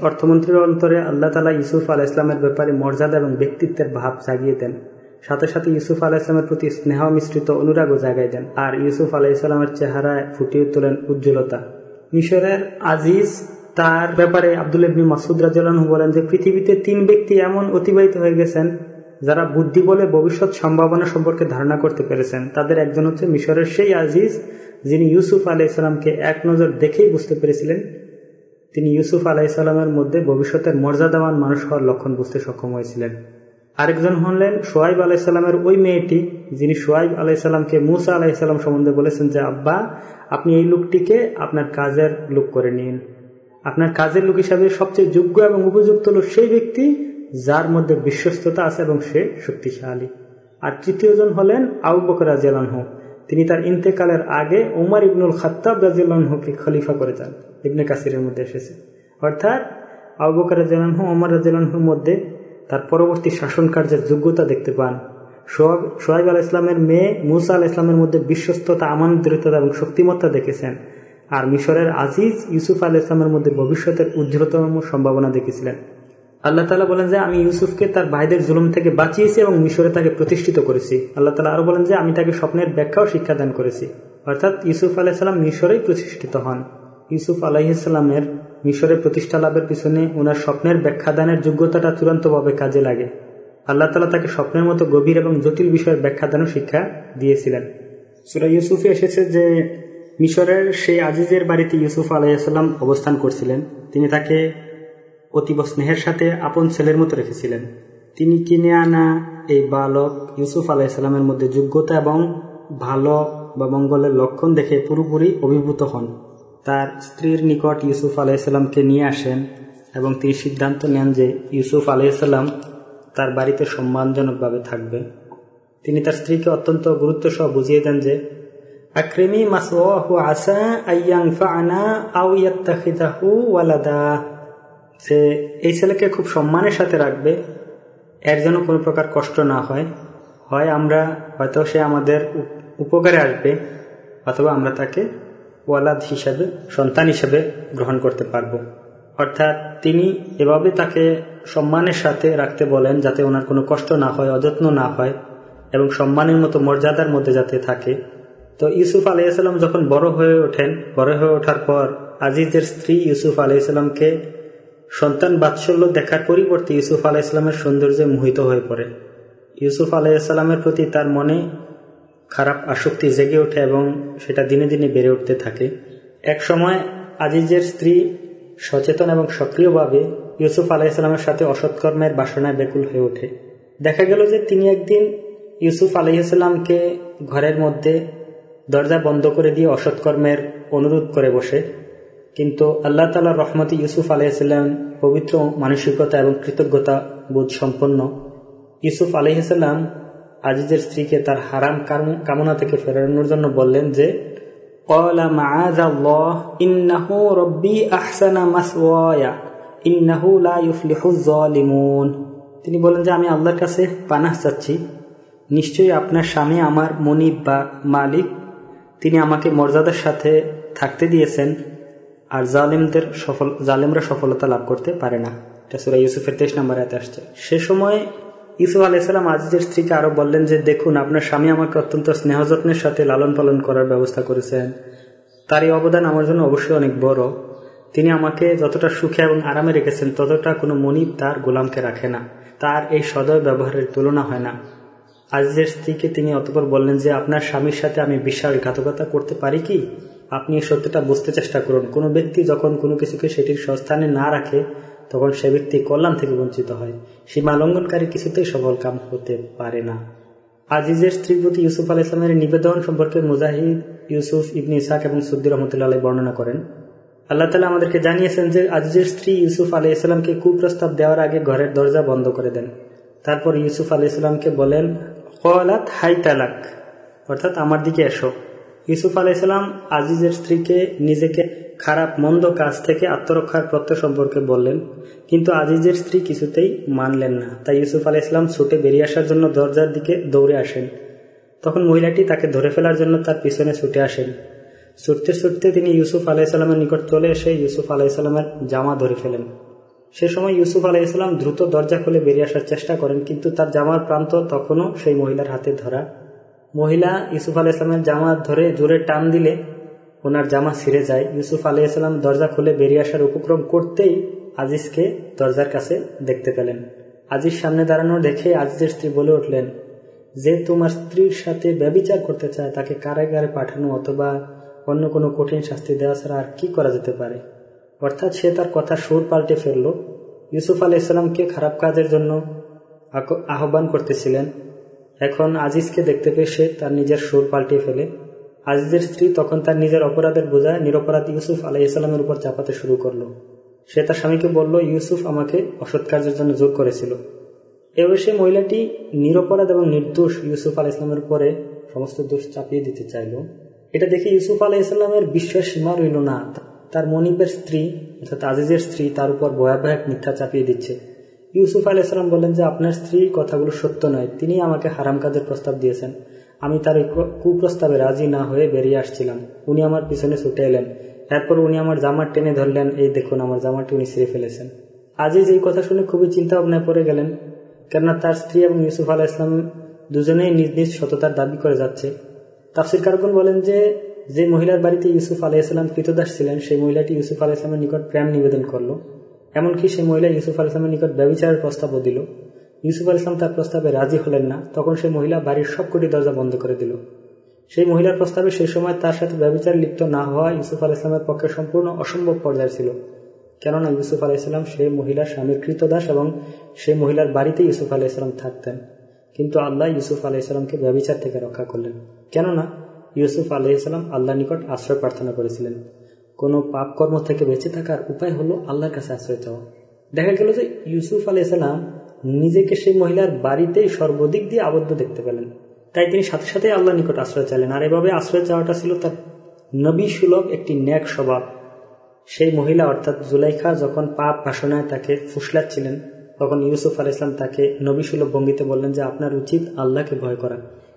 অর্থমন্ত্রীর অন্তরে আল্লাহ তালা ইউসুফ আলাহ ইসলামের ব্যাপারে মর্যাদা এবং ব্যক্তিত্বের ভাব জাগিয়ে দেন। সাথে সাথে ইউসুফ আলাহ ইসলামের প্রতি স্নেহ মিশ্রিত অনুরাগও জাগাই দেন। আর ইউসুফ আলাহ ইসলামের চেহারায় ফুটিয়ে তোলেন উজ্জ্বলতা। মিশরের আজিজ তার ব্যাপারে আব্দুল ইবনী মাসুদ রাজু বলেন যে, পৃথিবীতে তিন ব্যক্তি এমন অতিবাহিত হয়ে গেছেন যারা বুদ্ধি বলে ভবিষ্যৎ সম্ভাবনা সম্পর্কে ধারণা করতে পেরেছেন, তাদের একজন হচ্ছে মিশরের সেই আজিজ যিনি ইউসুফ আলাহ ইসলামকে এক নজর দেখেই বুঝতে পেরেছিলেন। তিনি ইউসুফ আলাইসাল্লামের মধ্যে ভবিষ্যতের মর্যাদাবান মানুষ হওয়ার লক্ষণ বুঝতে সক্ষম হয়েছিলেন। আরেকজন হলেন সোয়াইব আলাইসাল্লামের ওই মেয়েটি, যিনি সোয়াইব আলাইসাল্লামকে মুসা আলাইসাল্লাম সম্বন্ধে বলেছেন যে, আব্বা, আপনি এই লোকটিকে আপনার কাজের লোক করে নিন। আপনার কাজের লোক হিসাবে সবচেয়ে যোগ্য এবং উপযুক্ত লোক সেই ব্যক্তি যার মধ্যে বিশ্বস্ততা আছে এবং সে শক্তিশালী। আর তৃতীয়জন হলেন আবু বকর রাজিয়ালহ তিনি তার ইন্তেকালের আগে উমার ইবনুল খাত্তাব রাজিয়ালহকে খলিফা করে যান ইবনে কাসিরের মধ্যে এসেছে। অর্থাৎ আবু বকর রাজিয়ালহ উমার রাজিয়ালহুর মধ্যে তার পরবর্তী শাসন কার্যের যোগ্যতা দেখতে পান। সোহাইব আল ইসলামের মেয়ে মুসা আল ইসলামের মধ্যে বিশ্বস্ততা আমানদৃততা এবং শক্তিমত্তা দেখেছেন। আর মিশরের আজিজ ইউসুফ আল ইসলামের মধ্যে ভবিষ্যতের উজ্জ্বলতম সম্ভাবনা দেখেছিলেন। আল্লাহ তালা বলেন যে, আমি ইউসুফকে তার ভাইদের জুলুম থেকে বাঁচিয়েছি এবং মিশরে তাকে প্রতিষ্ঠিত করেছি। আল্লাহ তালা আরও বলেন যে, আমি তাকে স্বপ্নের ব্যাখ্যাও শিক্ষাদান করেছি। অর্থাৎ ইউসুফ আলাহিসাল্লাম মিশরেই প্রতিষ্ঠিত হন। ইউসুফ আলাহিসাল্লামের মিশরে প্রতিষ্ঠা লাভের পিছনে ওনার স্বপ্নের ব্যাখ্যাদানের যোগ্যতাটা চূড়ান্তভাবে কাজে লাগে। আল্লাহ তালা তাকে স্বপ্নের মতো গভীর এবং জটিল বিষয়ের ব্যাখ্যা ব্যাখ্যাদানও শিক্ষা দিয়েছিলেন। সুরা ইউসুফে এসেছে যে, মিশরের সেই আজিজের বাড়িতে ইউসুফ আলাইসাল্লাম অবস্থান করছিলেন। তিনি তাকে অতীব স্নেহের সাথে আপন ছেলের মতো রেখেছিলেন। তিনি কিনে আনা এই বালক ইউসুফ আলাইসাল্লামের মধ্যে যোগ্যতা এবং ভালো বা মঙ্গলের লক্ষণ দেখে পুরোপুরি অভিভূত হন। তার স্ত্রীর নিকট ইউসুফ আলাইসাল্লামকে নিয়ে আসেন এবং তিনি সিদ্ধান্ত নেন যে ইউসুফ আলাইসাল্লাম তার বাড়িতে সম্মানজনকভাবে থাকবে। তিনি তার স্ত্রীকে অত্যন্ত গুরুত্ব সহ বুঝিয়ে দেন যে, আক্রেমি মাসওয়াহু আসা আইয়াং ফানা আউ ইয়াত্তাখিদাহু ওয়ালাদা। সে এই ছেলেকে খুব সম্মানের সাথে রাখবে, এর যেন কোনো প্রকার কষ্ট না হয়। হয় আমরা হয়তো সে আমাদের উপকারে আসবে, অথবা আমরা তাকে ওয়ালাদ হিসাবে, সন্তান হিসাবে গ্রহণ করতে পারব। অর্থাৎ তিনি এভাবে তাকে সম্মানের সাথে রাখতে বলেন, যাতে ওনার কোনো কষ্ট না হয়, অযত্ন না হয়, এবং সম্মানের মতো মর্যাদার মধ্যে যাতে থাকে। তো ইউসুফ আলাইসাল্লাম যখন বড় হয়ে ওঠেন, বড় হয়ে ওঠার পর আজিজের স্ত্রী ইউসুফ আলাইসাল্লামকে সন্তান বাৎসল্য দেখার পরিবর্তে ইউসুফ আলাহ ইসলামের সৌন্দর্যে মোহিত হয়ে পড়ে। ইউসুফ আলাইসাল্লামের প্রতি তার মনে খারাপ আসক্তি জেগে ওঠে এবং সেটা দিনে দিনে বেড়ে উঠতে থাকে। এক সময় আজিজের স্ত্রী সচেতন এবং সক্রিয়ভাবে ইউসুফ আলাইসাল্লামের সাথে অসৎকর্মের বাসনায় বেকুল হয়ে ওঠে। দেখা গেল যে তিনি একদিন ইউসুফ আলাইসাল্লামকে ঘরের মধ্যে দরজা বন্ধ করে দিয়ে অসৎকর্মের অনুরোধ করে বসে। কিন্তু আল্লাহ তালার রহমতি ইউসুফ আলাইসাল্লাম পবিত্র মানসিকতা এবং কৃতজ্ঞতা বোধ সম্পন্ন। ইউসুফ আলহিসাল্লাম আজিজের স্ত্রীকে তার হারাম কামনা থেকে ফেরানোর জন্য বললেন যে তিনি বলেন যে, আমি আল্লাহর কাছে পানাহ চাচ্ছি। নিশ্চয়ই আপনার স্বামী আমার মনিব বা মালিক। তিনি আমাকে মর্যাদার সাথে থাকতে দিয়েছেন। আর জালেমদের সফল, জালেমরা সফলতা লাভ করতে পারে না। এটা সুরা ইউসুফের তেইশ নম্বর হাতে আসছে। সে সময় ইউসুফ আলাইসাল্লাম আজিজের স্ত্রীকে আরও বললেন যে, দেখুন, আপনার স্বামী আমাকে অত্যন্ত স্নেহ যত্নের সাথে লালন পালন করার ব্যবস্থা করেছেন। তার এই অবদান আমার জন্য অবশ্যই অনেক বড়। তিনি আমাকে যতটা সুখে এবং আরামে রেখেছেন, ততটা কোনো মনিব তার গোলামকে রাখে না। তার এই সদয় ব্যবহারের তুলনা হয় না। আজিজের স্ত্রীকে তিনি অতপর বললেন যে, আপনার স্বামীর সাথে আমি বিশ্বাসঘাতকতা করতে পারি কি? আপনি সত্যটা বুঝতে চেষ্টা করুন। কোনো ব্যক্তি যখন কোনো কিছুকে সেটির সস্থানে না রাখে, তখন সে ব্যক্তি কল্যাণ থেকে বঞ্চিত হয়। সীমা লঙ্ঘনকারী কিছুতেই সফল কাম হতে পারে না। আজিজের স্ত্রীর প্রতি ইউসুফ আল ইসলামের নিবেদন সম্পর্কে মুজাহিদ ইউসুফ ইবনি ইসাক এবং সুদ্দির রহমতুল্লাহ বর্ণনা করেন। আল্লাহ তালা আমাদেরকে জানিয়েছেন যে আজিজের স্ত্রী ইউসুফ আলাই ইসলামকে কুপ্রস্তাব দেওয়ার আগে ঘরের দরজা বন্ধ করে দেন। তারপর ইউসুফ আলাই ইসলামকে বলেন কলাত হাই তালাক অর্থাৎ আমার দিকে এসো। ইউসুফ আলাইসাল্লাম আজিজের স্ত্রীকে নিজেকে খারাপ, মন্দ কাজ থেকে আত্মরক্ষার প্রত্যয় সম্পর্কে বললেন, কিন্তু আজিজের স্ত্রী কিছুতেই মানলেন না। তাই ইউসুফ আলাইসলাম ছুটে বেরিয়ে আসার জন্য দরজার দিকে দৌড়ে আসেন। তখন মহিলাটি তাকে ধরে ফেলার জন্য তার পিছনে ছুটে আসেন। ছুটতে ছুটতে তিনি ইউসুফ আলাইসাল্লামের নিকট চলে এসে ইউসুফ আলাইসাল্লামের জামা ধরে ফেলেন। সে সময় ইউসুফ আলাইসাল্লাম দ্রুত দরজা খুলে বেরিয়ে আসার চেষ্টা করেন, কিন্তু তার জামার প্রান্ত তখনও সেই মহিলার হাতে ধরা মহিলা ইউসুফ আলাহ ইসলামের জামা ধরে জোরে টান দিলে ওনার জামা ছিঁড়ে যায়। ইউসুফ আলি ইসলাম দরজা খুলে বেরিয়ে আসার উপক্রম করতেই আজিজকে দরজার কাছে দেখতে পেলেন। আজিজ সামনে দাঁড়ানো দেখে আজিজের স্ত্রী বলে উঠলেন, যে তোমার স্ত্রীর সাথে ব্যবিচার করতে চায় তাকে কারাগারে পাঠানো অথবা অন্য কোনো কঠিন শাস্তি দেওয়া ছাড়া আর কি করা যেতে পারে? অর্থাৎ সে তার কথা সুর পাল্টে ফেলল। ইউসুফ আলাহ ইসলামকে খারাপ কাজের জন্য আহ্বান করতেছিলেন? এখন আজিজকে দেখতে পেয়ে সে তার নিজের সুর পাল্টিয়ে ফেলে। আজিজের স্ত্রী তখন তার নিজের অপরাধের বোঝায় নিরপরাধ ইউসুফ আলাহ ইসলামের উপর চাপাতে শুরু করল। সে তার স্বামীকে বলল, ইউসুফ আমাকে অসৎ কাজের জন্য যোগ করেছিল। এবার সে মহিলাটি নিরপরাধ এবং নির্দোষ ইউসুফ আলাহ ইসলামের উপরে সমস্ত দোষ চাপিয়ে দিতে চাইল। এটা দেখে ইউসুফ আলাহ ইসলামের বিশ্বাস সীমা রইল না। তার মনিবের স্ত্রী, অর্থাৎ আজিজের স্ত্রী, তার উপর ভয়াবহ মিথ্যা চাপিয়ে দিচ্ছে। ইউসুফ আলাহ ইসলাম বললেন যে, আপনার স্ত্রী কথাগুলো সত্য নয়। তিনি আমাকে হারাম কাজের প্রস্তাব দিয়েছেন। আমি তার কুপ্রস্তাবে রাজি না হয়ে বেরিয়ে আসছিলাম। উনি আমার পিছনে ছুটে এলেন। এরপর উনি আমার জামার টেনে ধরলেন। এই দেখুন, আমার জামাটি উনি ছিঁড়ে ফেলেছেন। আজিজ এই কথা শুনে খুবই চিন্তা ভাবনায় পড়ে গেলেন, কেননা তার স্ত্রী এবং ইউসুফ আলাহ ইসলাম দুজনেই নিজ নিজ সততার দাবি করে যাচ্ছে। তাফসির কারগুন বলেন যে যে মহিলার বাড়িতে ইউসুফ আলাহ ইসলাম কৃতদাস ছিলেন, সেই মহিলাটি ইউসুফ আলাহ ইসলামের নিকট প্রেম নিবেদন করল। এমনকি সেই মহিলা ইউসুফ আল ইসলামের নিকট ব্যবচারের প্রস্তাবও দিল। ইউসুফ আল ইসলাম তার প্রস্তাবে রাজি হলেন না। তখন সেই মহিলা বাড়ির সবকটি দরজা বন্ধ করে দিল। সেই মহিলার প্রস্তাবে সেই সময় তার সাথে ব্যবচার লিপ্ত না হওয়া ইউসুফ আল ইসলামের পক্ষে সম্পূর্ণ অসম্ভব পর্যায়ে ছিল। কেননা ইউসুফ আলাহ ইসলাম সেই মহিলার স্বামীর কৃতদাস এবং সেই মহিলার বাড়িতে ইউসুফ আলাহ ইসলাম থাকতেন। কিন্তু আল্লাহ ইউসুফ আলাহ ইসলামকে ব্যবচার থেকে রক্ষা করলেন। কেননা ইউসুফ আলাহ ইসলাম আল্লাহ নিকট আশ্রয় প্রার্থনা করেছিলেন। কোনো পাপ কর্ম থেকে বেঁচে থাকার উপায় হলো আল্লাহর কাছে আশ্রয় চাওয়া। দেখা গেল যে ইউসুফ আলাহ ইসলাম নিজেকে সেই মহিলার বাড়িতেই সর্বদিক দিয়ে আবদ্ধ দেখতে পেলেন। তাই তিনি সাথে সাথে আল্লাহ নিকট আশ্রয় চাইলেন। আর এভাবে আশ্রয় চাওয়াটা ছিল তার নবী সুলভ একটি ন্যাক স্বভাব। সেই মহিলা অর্থাৎ জুলাইখা যখন পাপ ভাষণায় তাকে ফুসলাচ্ছিলেন, তখন ইউসুফ আল ইসলাম তাকে নবী সুলভ ভঙ্গিতে বললেন যে, আপনার উচিত আল্লাহকে ভয় করা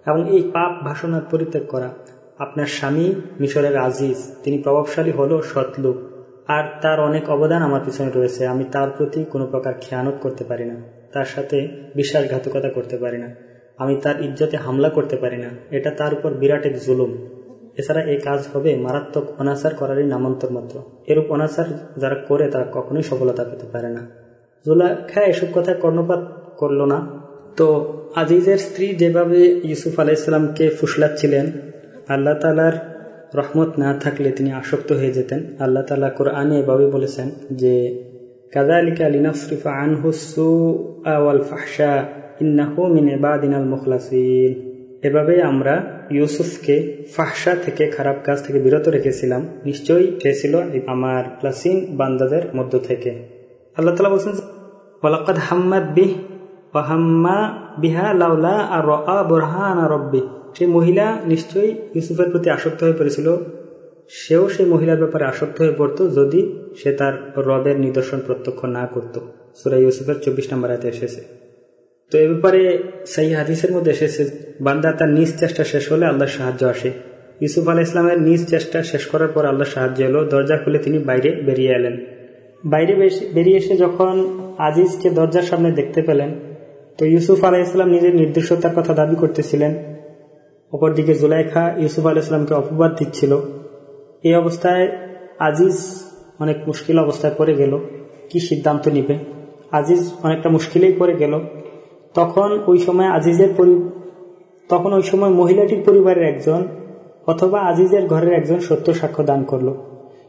এবং এই পাপ ভাষণার পরিত্যাগ করা। আপনার স্বামী মিশরের আজিজ, তিনি প্রভাবশালী হলো সৎলোক আর তার অনেক অবদান আমার পিছনে রয়েছে, আমি তার প্রতি কোনো প্রকার খেয়ানত করতে পারি না, তার সাথে বিশ্বাসঘাতকতা করতে পারি না, আমি তার ইজ্জতে হামলা করতে পারি না, এটা তার উপর বিরাট এক জুলুম। এছাড়া এই কাজ হবে মারাত্মক অনাচার করারই নামান্তর মাত্র, এরূপ অনাচার যারা করে তারা কখনোই সফলতা পেতে পারে না। জুলাখা এসব কথা কর্ণপাত করল না। তো আজিজের স্ত্রী যেভাবে ইউসুফ আলাইসাল্লামকে ফুসলাচ্ছিলেন আল্লাহ তালার রহমত না থাকলে তিনি আসক্ত হয়ে যেতেন। আল্লাহ তালা কোরআনে এভাবে বলেছেন যে কাজা আলিকা আলিনাফরিফা আনহুসু আওয়াল ফাহসা ইন্নাহু মিন এবাদিনাল মুখলাসিন। এভাবে আমরা ইউসুফকে ফাহসা থেকে খারাপ কাজ থেকে বিরত রেখেছিলাম। নিশ্চয়ই সে আমার ক্লাসিন বান্দাদের মধ্য থেকে। আল্লাহ তালা বলছেন ওয়ালাকাদ হাম্মাদ বিহ ওয়াহাম্মা বিহা লাউলা আর রা বুরহান রব্বি। সেই মহিলা নিশ্চয়ই ইউসুফের প্রতি আসক্ত হয়ে পড়েছিল, সেও সেই মহিলার ব্যাপারে আসক্ত হয়ে পড়ত যদি সে তার রবের নিদর্শন প্রত্যক্ষ না করত। সুরা ইউসুফের চব্বিশ নম্বর হাতে এসেছে। তো এ ব্যাপারে সেই হাদিসের মধ্যে এসেছে, বান্দা তার নিজ চেষ্টা শেষ হলে আল্লাহর সাহায্য আসে। ইউসুফ আলাহ ইসলামের নিজ চেষ্টা শেষ করার পর আল্লাহর সাহায্য এলো, দরজা খুলে তিনি বাইরে বেরিয়ে এলেন। বাইরে বেরিয়ে এসে যখন আজিজকে দরজার সামনে দেখতে পেলেন, তো ইউসুফ আলাহ ইসলাম নিজের নির্দিষ্টতার কথা দাবি করতেছিলেন। অপরদিকে জুলাইখা ইউসুফ আলাহ ইসলামকে অপবাদ দিচ্ছিল। এই অবস্থায় আজিজ অনেক মুশকিল অবস্থায় পড়ে গেল। কি সিদ্ধান্ত নিবে? আজিজ অনেকটা মুশকিলেই পড়ে গেল। তখন ওই সময় আজিজের তখন ওই সময় মহিলাটির পরিবারের একজন অথবা আজিজের ঘরের একজন সত্য সাক্ষ্য দান করল।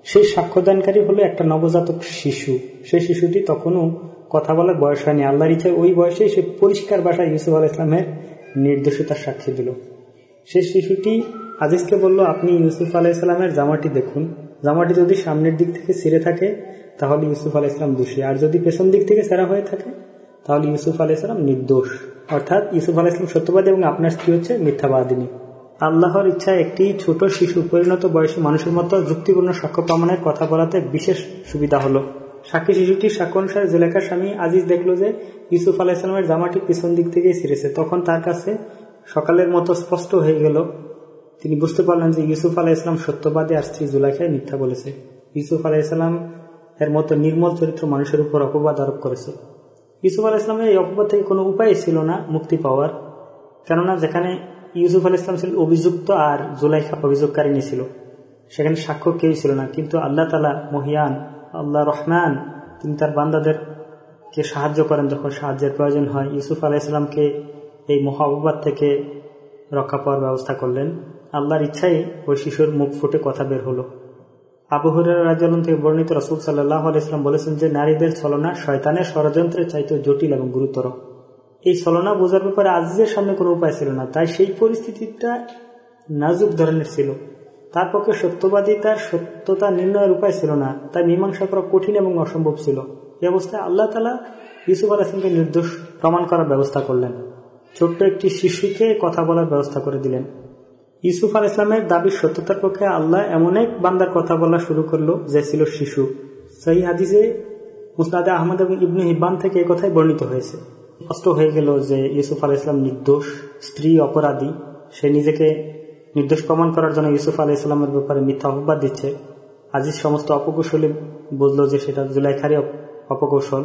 সেই সাক্ষ্যদানকারী হলো একটা নবজাতক শিশু। সেই শিশুটি তখনও কথা বলার বয়স হয়নি। আল্লাহর ইচ্ছায় ওই বয়সে সে পরিষ্কার ভাষায় ইউসুফ আল ইসলামের নির্দোষিতার সাক্ষী দিল। সে শিশুটি আজিজকে বলল, আপনি ইউসুফ আলাহ ইসলামের জামাটি দেখুন। জামাটি যদি সামনের দিক থেকে ছিঁড়ে থাকে, তাহলে ইউসুফ আলাহ ইসলাম দোষী। আর যদি পেছন দিক থেকে সেরা হয়ে থাকে, তাহলে ইউসুফ আলাহ ইসলাম নির্দোষ। অর্থাৎ ইউসুফ আলাহ ইসলাম সত্যবাদী এবং আপনার স্ত্রী হচ্ছে মিথ্যাবাদিনী। আল্লাহর ইচ্ছায় একটি ছোট শিশু পরিণত বয়সী মানুষের মতো যুক্তিপূর্ণ সাক্ষ্য প্রমাণের কথা বলাতে বিশেষ সুবিধা হলো। সাক্ষী শিশুটির সাক্ষ্য অনুসারে জুলেখার স্বামী আজিজ দেখল যে ইউসুফ আলাহ ইসলামের জামাটি পিছন দিক থেকেই ছিঁড়েছে। তখন তার কাছে সকালের মতো স্পষ্ট হয়ে গেল। তিনি বুঝতে পারলেন যে ইউসুফ আলাহ ইসলাম সত্যবাদী আর স্ত্রী জুলাইখায় মিথ্যা বলেছে। ইউসুফ আলাহ ইসলাম এর মতো নির্মল চরিত্র মানুষের উপর অপবাদ আরোপ করেছে। ইউসুফ আলাহ ইসলামের এই অপবাদ থেকে কোনো উপায় ছিল না মুক্তি পাওয়ার। কেননা যেখানে ইউসুফ আল ইসলাম ছিল অভিযুক্ত আর জুলাইখা অভিযোগকারিনী ছিল, সেখানে সাক্ষ্য কেউ ছিল না। কিন্তু আল্লাহ তালা মহিয়ান, আল্লাহ রহমান, তিনি তার বান্দাদেরকে সাহায্য করেন যখন সাহায্যের প্রয়োজন হয়। ইউসুফ আলাহ ইসলামকে এই মহাবাদ থেকে রক্ষা পাওয়ার ব্যবস্থা করলেন। আল্লাহর ইচ্ছাই ওই শিশুর মুখ ফুটে কথা বের হলো। আবহরের রাজন থেকে বর্ণিত রসুল সাল্লাহ আলাইসলাম বলেছেন যে, নারীদের ছলনা শয়তানের ষড়যন্ত্রের চাইতে জটিল এবং গুরুতর। এই ছলনা বোঝার ব্যাপারে আজিজের সামনে কোনো উপায় ছিল না, তাই সেই পরিস্থিতিটা নাজুক ধরনের ছিল। তার পক্ষে সত্যবাদী, তার সত্যতা নির্ণয়ের উপায় ছিল না, তাই মীমাংসা করা কঠিন এবং অসম্ভব ছিল। এই অবস্থায় আল্লাহ তালা ইউসুফ আলাহিমকে নির্দোষ প্রমাণ করার ব্যবস্থা করলেন। ছোট্ট একটি শিশুকে কথা বলার ব্যবস্থা করে দিলেন। ইউসুফ আল ইসলামের দাবির সত্যতার পক্ষে আল্লাহ এমন এক বান্দার কথা বলা শুরু করল, যে ছিল শিশু। সেই হাদিসে মুসলাদে আহমদ এবং ইবনু হিব্বান থেকে কথাই বর্ণিত হয়েছে। স্পষ্ট হয়ে গেল যে ইউসুফ আল ইসলাম নির্দোষ, স্ত্রী অপরাধী। সে নিজেকে নির্দোষ প্রমাণ করার জন্য ইউসুফ আলাহ ইসলামের ব্যাপারে মিথ্যা অপবাদ দিচ্ছে। আজিজ সমস্ত অপকৌশলী বুঝলো যে সেটা জুলাইখারই অপকৌশল।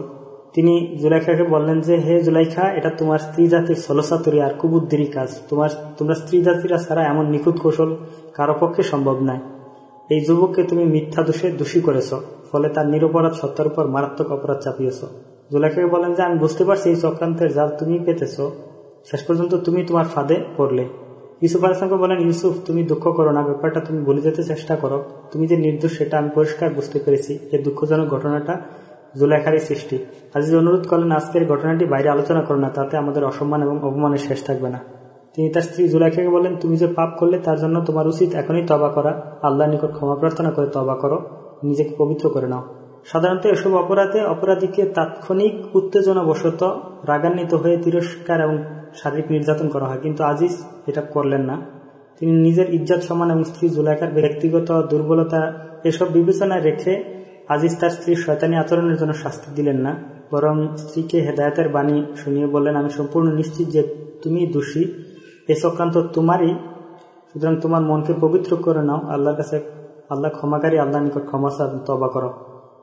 তিনি জুলাইখাকে বললেন যে, হে জুলাইখা, এটা তোমার স্ত্রী জাতির সলসাতুরি আর কুবুদ্দিরই কাজ। তোমার, তোমরা স্ত্রী জাতিরা ছাড়া এমন নিখুঁত কৌশল কারও পক্ষে সম্ভব নয়। এই যুবককে তুমি মিথ্যা দোষে দোষী করেছ, ফলে তার নিরপরাধ সত্তার উপর মারাত্মক অপরাধ চাপিয়েছ। জুলাইখাকে বলেন যে, আমি বুঝতে পারছি এই চক্রান্তের জাল তুমি পেতেছ। শেষ পর্যন্ত তুমি তোমার ফাঁদে পড়লে। ইউসুফ আলাইসলামকে বলেন ইউসুফ, তুমি দুঃখ করো না, ব্যাপারটা তুমি ভুলে যেতে চেষ্টা করো। তুমি যে নির্দোষ, সেটা আমি পরিষ্কার বুঝতে পেরেছি। এই দুঃখজনক ঘটনাটা জুলেখারই সৃষ্টি। আজিজ অনুরোধ করলেন, আজকের ঘটনাটি বাইরে আলোচনা করো না, তাতে আমাদের অসম্মান এবং অপমানের শেষ থাকবে না। তিনি তার স্ত্রী জুলাইখাকে বলেন তুমি যে পাপ করলে, তার জন্য তোমার উচিত এখনই তবা করা। আল্লাহর নিকট ক্ষমা প্রার্থনা করে তবা করো। নিজেকে পবিত্র করে নাও। সাধারণত এসব অপরাধে অপরাধীকে তাৎক্ষণিক উত্তেজনা বশত রাগান্বিত হয়ে তিরস্কার এবং শারীরিক নির্যাতন করা হয়। কিন্তু আজিজ এটা করলেন না। তিনি নিজের ইজ্জত সমান এবং স্ত্রী জুলাইকার ব্যক্তিগত দুর্বলতা এসব বিবেচনায় রেখে আজিজ তার স্ত্রীর শয়তানি আচরণের জন্য শাস্তি দিলেন না, বরং স্ত্রীকে হেদায়তের বাণী শুনিয়ে বললেন, আমি সম্পূর্ণ নিশ্চিত যে তুমি দোষী। এ চক্রান্ত তোমারই, সুতরাং তোমার মনকে পবিত্র করে নাও। আল্লাহর কাছে, আল্লাহ ক্ষমাকারী আল্লাহ নিকট ক্ষমা তবা করো।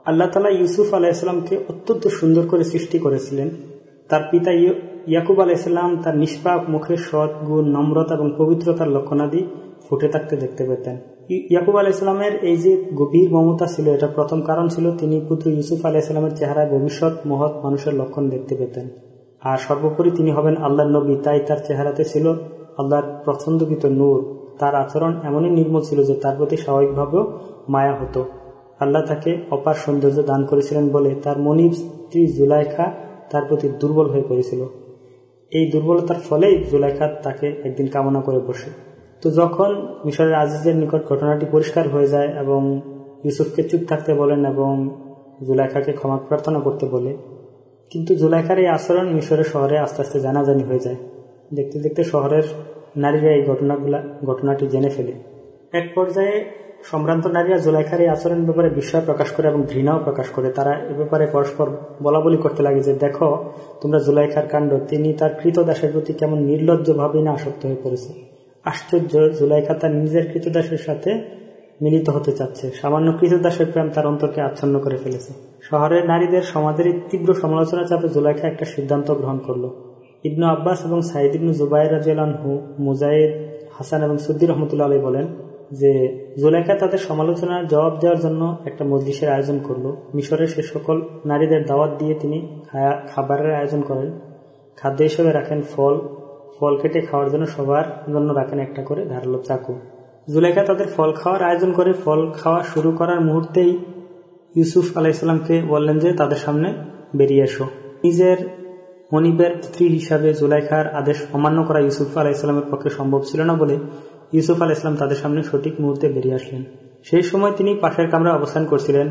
আল্লাহ তালা ইউসুফ আলাইসাল্লামকে অত্যন্ত সুন্দর করে সৃষ্টি করেছিলেন। তার পিতা ইয়াকুব আলাইসাল্লাম তার নিষ্পাপ মুখে সৎ, গুণ, নম্রতা এবং পবিত্রতার লক্ষণাদি ফুটে থাকতে দেখতে পেতেন। ইয়াকুব আলাইসাল্লামের এই যে গভীর মমতা ছিল, এটা প্রথম কারণ ছিল তিনি পুত্র ইউসুফ আলাইসাল্লামের চেহারায় ভবিষ্যৎ মহৎ মানুষের লক্ষণ দেখতে পেতেন। আর সর্বোপরি তিনি হবেন আল্লাহ নবী, তাই তার চেহারাতে ছিল আল্লাহর পছন্দকৃত নূর। তার আচরণ এমনই নির্মল ছিল যে তার প্রতি স্বাভাবিকভাবেও মায়া হতো। আল্লাহ তাকে অপার সৌন্দর্য দান করেছিলেন বলে তার মনিব স্ত্রী জুলাইখা তার প্রতি দুর্বল হয়ে পড়েছিল। এই দুর্বলতার ফলেই জুলাইখা তাকে একদিন কামনা করে বসে। তো যখন মিশরের আজিজের নিকট ঘটনাটি পরিষ্কার হয়ে যায় এবং ইউসুফকে চুপ থাকতে বলেন এবং জুলাইখাকে ক্ষমা প্রার্থনা করতে বলে, কিন্তু জুলাইখার এই আচরণ মিশরের শহরে আস্তে আস্তে জানাজানি হয়ে যায়। দেখতে দেখতে শহরের নারীরা এই ঘটনাগুলা, ঘটনাটি জেনে ফেলে। এক পর্যায়ে সম্ভ্রান্ত নারীরা জুলাইখার এই আচরণ ব্যাপারে বিস্ময় প্রকাশ করে এবং ঘৃণাও প্রকাশ করে। তারা এ ব্যাপারে পরস্পর বলা বলি করতে লাগে যে, দেখো, তোমরা জুলাইখার কাণ্ড, তিনি তার কৃতদাসের প্রতি কেমন নির্লজ্জভাবেই না আসক্ত হয়ে পড়েছে। আশ্চর্য জুলাইখা তার নিজের কৃতদাসের সাথে মিলিত হতে চাচ্ছে। সামান্য কৃতদাসের প্রেম তার অন্তরকে আচ্ছন্ন করে ফেলেছে। শহরের নারীদের সমাজের তীব্র সমালোচনা চাপে জুলাইখা একটা সিদ্ধান্ত গ্রহণ করল। ইবনু আব্বাস এবং সাইদ ইবনু জুবাইর রাজু মুজাহিদ হাসান এবং সুদ্দির রহমতুল্লা আলী বলেন যে, জুলাইখা তাদের সমালোচনার জবাব দেওয়ার জন্য একটা মজলিসের আয়োজন করল। মিশরের সে সকল নারীদের দাওয়াত দিয়ে তিনি খাবারের আয়োজন করেন। খাদ্য হিসেবে রাখেন ফল ফল কেটে খাওয়ার জন্য সবার জন্য রাখেন একটা করে ধারালো চাকু। জুলেখা তাদের ফল খাওয়ার আয়োজন করে। ফল খাওয়া শুরু করার মুহূর্তেই ইউসুফ আলাইসাল্লামকে বললেন যে, তাদের সামনে বেরিয়ে এসো। নিজের মনিবের স্ত্রী হিসাবে জুলাইখার আদেশ অমান্য করা ইউসুফ আলাইসাল্লামের পক্ষে সম্ভব ছিল না বলে ইউসুফ আলাইসলাম তাদের সামনে সঠিক মুহূর্তে বেরিয়ে আসলেন। সেই সময় তিনি পাশের কামরায় অবস্থান করছিলেন।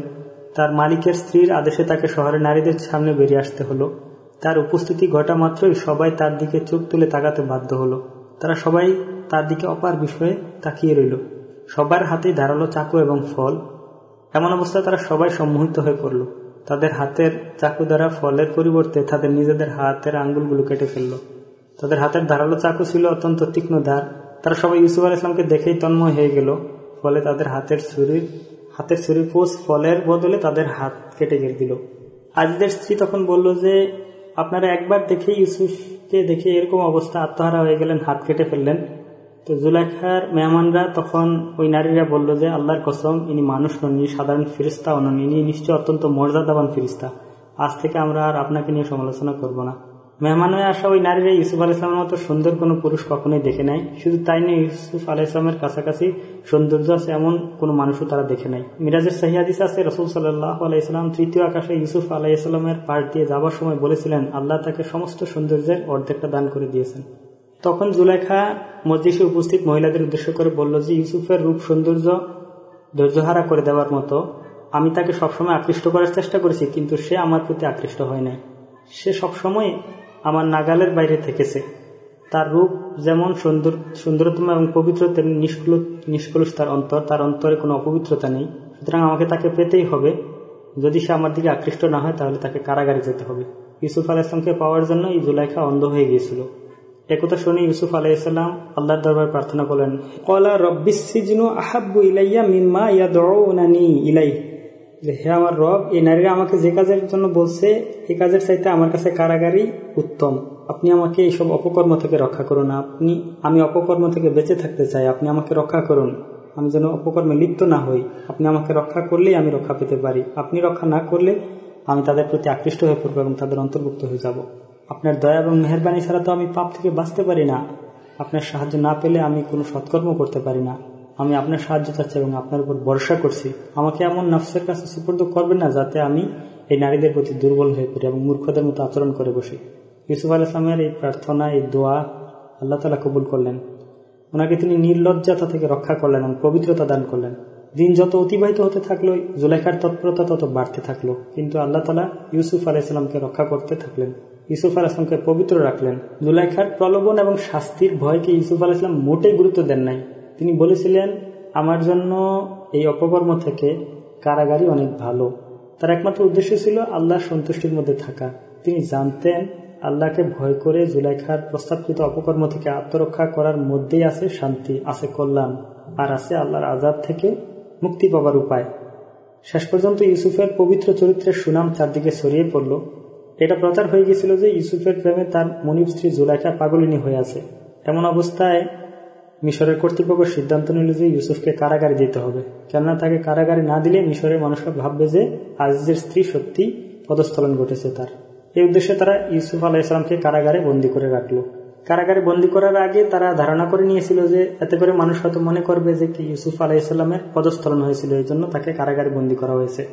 তার মালিকের স্ত্রীর আদেশে তাকে শহরের নারীদের সামনে বেরিয়ে আসতে হলো। তার উপস্থিতি ঘটা মাত্রই সবাই তার দিকে চোখ তুলে তাকাতে বাধ্য হলো। তারা সবাই তার দিকে অপার বিষয়ে তাকিয়ে রইল। সবার হাতে ধারালো চাকু এবং ফল। এমন অবস্থায় তারা সবাই সম্মোহিত হয়ে পড়ল। তাদের হাতের চাকু দ্বারা ফলের পরিবর্তে তাদের নিজেদের হাতের আঙ্গুলগুলো কেটে ফেলল। তাদের হাতের ধারালো চাকু ছিল অত্যন্ত তীক্ষ্ণ ধার। তারা সবাই ইউসুফ আল ইসলামকে দেখেই তন্ময় হয়ে গেল। ফলে তাদের হাতের ছুরির হাতের ছুরির পোষ ফলের বদলে তাদের হাত কেটে গেলে দিল। আজিদের স্ত্রী তখন বলল যে আপনারা একবার দেখে ইউসুফকে দেখে এরকম অবস্থা, আত্মহারা হয়ে গেলেন, হাত কেটে ফেললেন। তো জুলাইখার মেহমানরা তখন ওই নারীরা বলল যে, আল্লাহর কসম, ইনি মানুষ নন, ইনি সাধারণ ফিরিস্তা অনন ইনি নিশ্চয় অত্যন্ত মর্যাদাবান ফিরিস্তা আজ থেকে আমরা আর আপনাকে নিয়ে সমালোচনা করব না। মেহমান হয়ে আসা ওই নারীরা ইউসুফ আল ইসলামের মতো সুন্দর কোনো পুরুষ কখনোই দেখে নাই। শুধু তাই নয়, ইউসুফ আল ইসলামের কাছাকাছি সৌন্দর্য আছে, এমন কোনো মানুষও তারা দেখে নাই। মিরাজের সাহিয়াদিস আছে, রসুল সাল্লাহ আলাইসালাম তৃতীয় আকাশে ইউসুফ আলাইসালামের পাশ দিয়ে যাবার সময় বলেছিলেন, আল্লাহ তাকে সমস্ত সৌন্দর্যের অর্ধেকটা দান করে দিয়েছেন। তখন জুলেখা মসজিষে উপস্থিত মহিলাদের উদ্দেশ্য করে বলল যে, ইউসুফের রূপ সৌন্দর্য ধৈর্যহারা করে দেওয়ার মতো। আমি তাকে সবসময় আকৃষ্ট করার চেষ্টা করেছি, কিন্তু সে আমার প্রতি আকৃষ্ট হয় নাই। সে সবসময় আমার নাগালের বাইরে থেকেছে। তার রূপ যেমন সুন্দর, সুন্দরতম এবং পবিত্র তেমনি নিষ্কুল, নিষ্কলুষ তার অন্তর, তার অন্তরে কোনো অপবিত্রতা নেই। সুতরাং আমাকে তাকে পেতেই হবে। যদি সে আমার দিকে আকৃষ্ট না হয়, তাহলে তাকে কারাগারে যেতে হবে। ইউসুফ আলাহ ইসলামকে পাওয়ার জন্য এই জুলাইখা অন্ধ হয়ে গিয়েছিল। একথা শুনে ইউসুফ আলাইসাল্লাম আল্লাহর দরবার প্রার্থনা করলেন কলা রব্বিসিজনু আহাব্বু ইলাইয়া মিম্মা ইয়াদি ইলাই যে হে আমার রব, এই নারীরা আমাকে যে কাজের জন্য বলছে, এই কাজের চাইতে আমার কাছে কারাগারই উত্তম। আপনি আমাকে এইসব অপকর্ম থেকে রক্ষা করুন। আপনি, আমি অপকর্ম থেকে বেঁচে থাকতে চাই। আপনি আমাকে রক্ষা করুন। আমি যেন অপকর্মে লিপ্ত না হই। আপনি আমাকে রক্ষা করলেই আমি রক্ষা পেতে পারি। আপনি রক্ষা না করলে আমি তাদের প্রতি আকৃষ্ট হয়ে পড়ব এবং তাদের অন্তর্ভুক্ত হয়ে যাব। আপনার দয়া এবং মেহরবানি ছাড়া তো আমি পাপ থেকে বাঁচতে পারি না। আপনার সাহায্য না পেলে আমি কোনো সৎকর্ম করতে পারি না। আমি আপনার সাহায্য চাচ্ছি এবং আপনার উপর ভরসা করছি। আমাকে এমন নফসের কাছে সুপর্দ করবেন না যাতে আমি এই নারীদের প্রতি দুর্বল হয়ে পড়ি এবং মূর্খদের মতো আচরণ করে বসি। ইউসুফ আল ইসলামের এই প্রার্থনা, এই দোয়া আল্লাহ তালা কবুল করলেন। ওনাকে তিনি নির্লজ্জাতা থেকে রক্ষা করলেন এবং পবিত্রতা দান করলেন। দিন যত অতিবাহিত হতে থাকল জুলেখার তৎপরতা তত বাড়তে থাকল। কিন্তু আল্লাহ তালা ইউসুফ আলাইসাল্লামকে রক্ষা করতে থাকলেন। ইউসুফ আলাইসলামকে পবিত্র রাখলেন। জুলাইখার প্রলোভন এবং শাস্তির ভয়কে ইউসুফ আলাইসলাম মোটেই গুরুত্ব দেন নাই। তিনি বলেছিলেন, আমার জন্য এই অপকর্ম থেকে কারাগারি অনেক ভালো। তার একমাত্র উদ্দেশ্য ছিল আল্লাহর সন্তুষ্টির মধ্যে থাকা। তিনি জানতেন, আল্লাহকে ভয় করে জুলাইখার প্রস্তাবকৃত অপকর্ম থেকে আত্মরক্ষা করার মধ্যেই আছে শান্তি, আছে কল্যাণ, আর আছে আল্লাহর আজাদ থেকে মুক্তি পাবার উপায়। শেষ পর্যন্ত ইউসুফের পবিত্র চরিত্রের সুনাম চারদিকে ছড়িয়ে পড়ল। এটা প্রচার হয়ে গেছিল যে ইউসুফের প্রেমে তার মনিব স্ত্রী জুলাইখা পাগলিনী হয়ে আছে। এমন অবস্থায় মিশরের কর্তৃপক্ষ সিদ্ধান্ত নিল যে ইউসুফকে কারাগারে দিতে হবে। কেননা তাকে কারাগারে না দিলে মিশরের মানুষরা ভাববে যে আজিজের স্ত্রী সত্যি পদস্থলন ঘটেছে তার। এই উদ্দেশ্যে তারা ইউসুফ আলাহ ইসলামকে কারাগারে বন্দী করে রাখল। কারাগারে বন্দী করার আগে তারা ধারণা করে নিয়েছিল যে এতে করে মানুষ হয়তো মনে করবে যে কি ইউসুফ আলাহ ইসলামের পদস্থলন হয়েছিল এই জন্য তাকে কারাগারে বন্দী করা হয়েছে।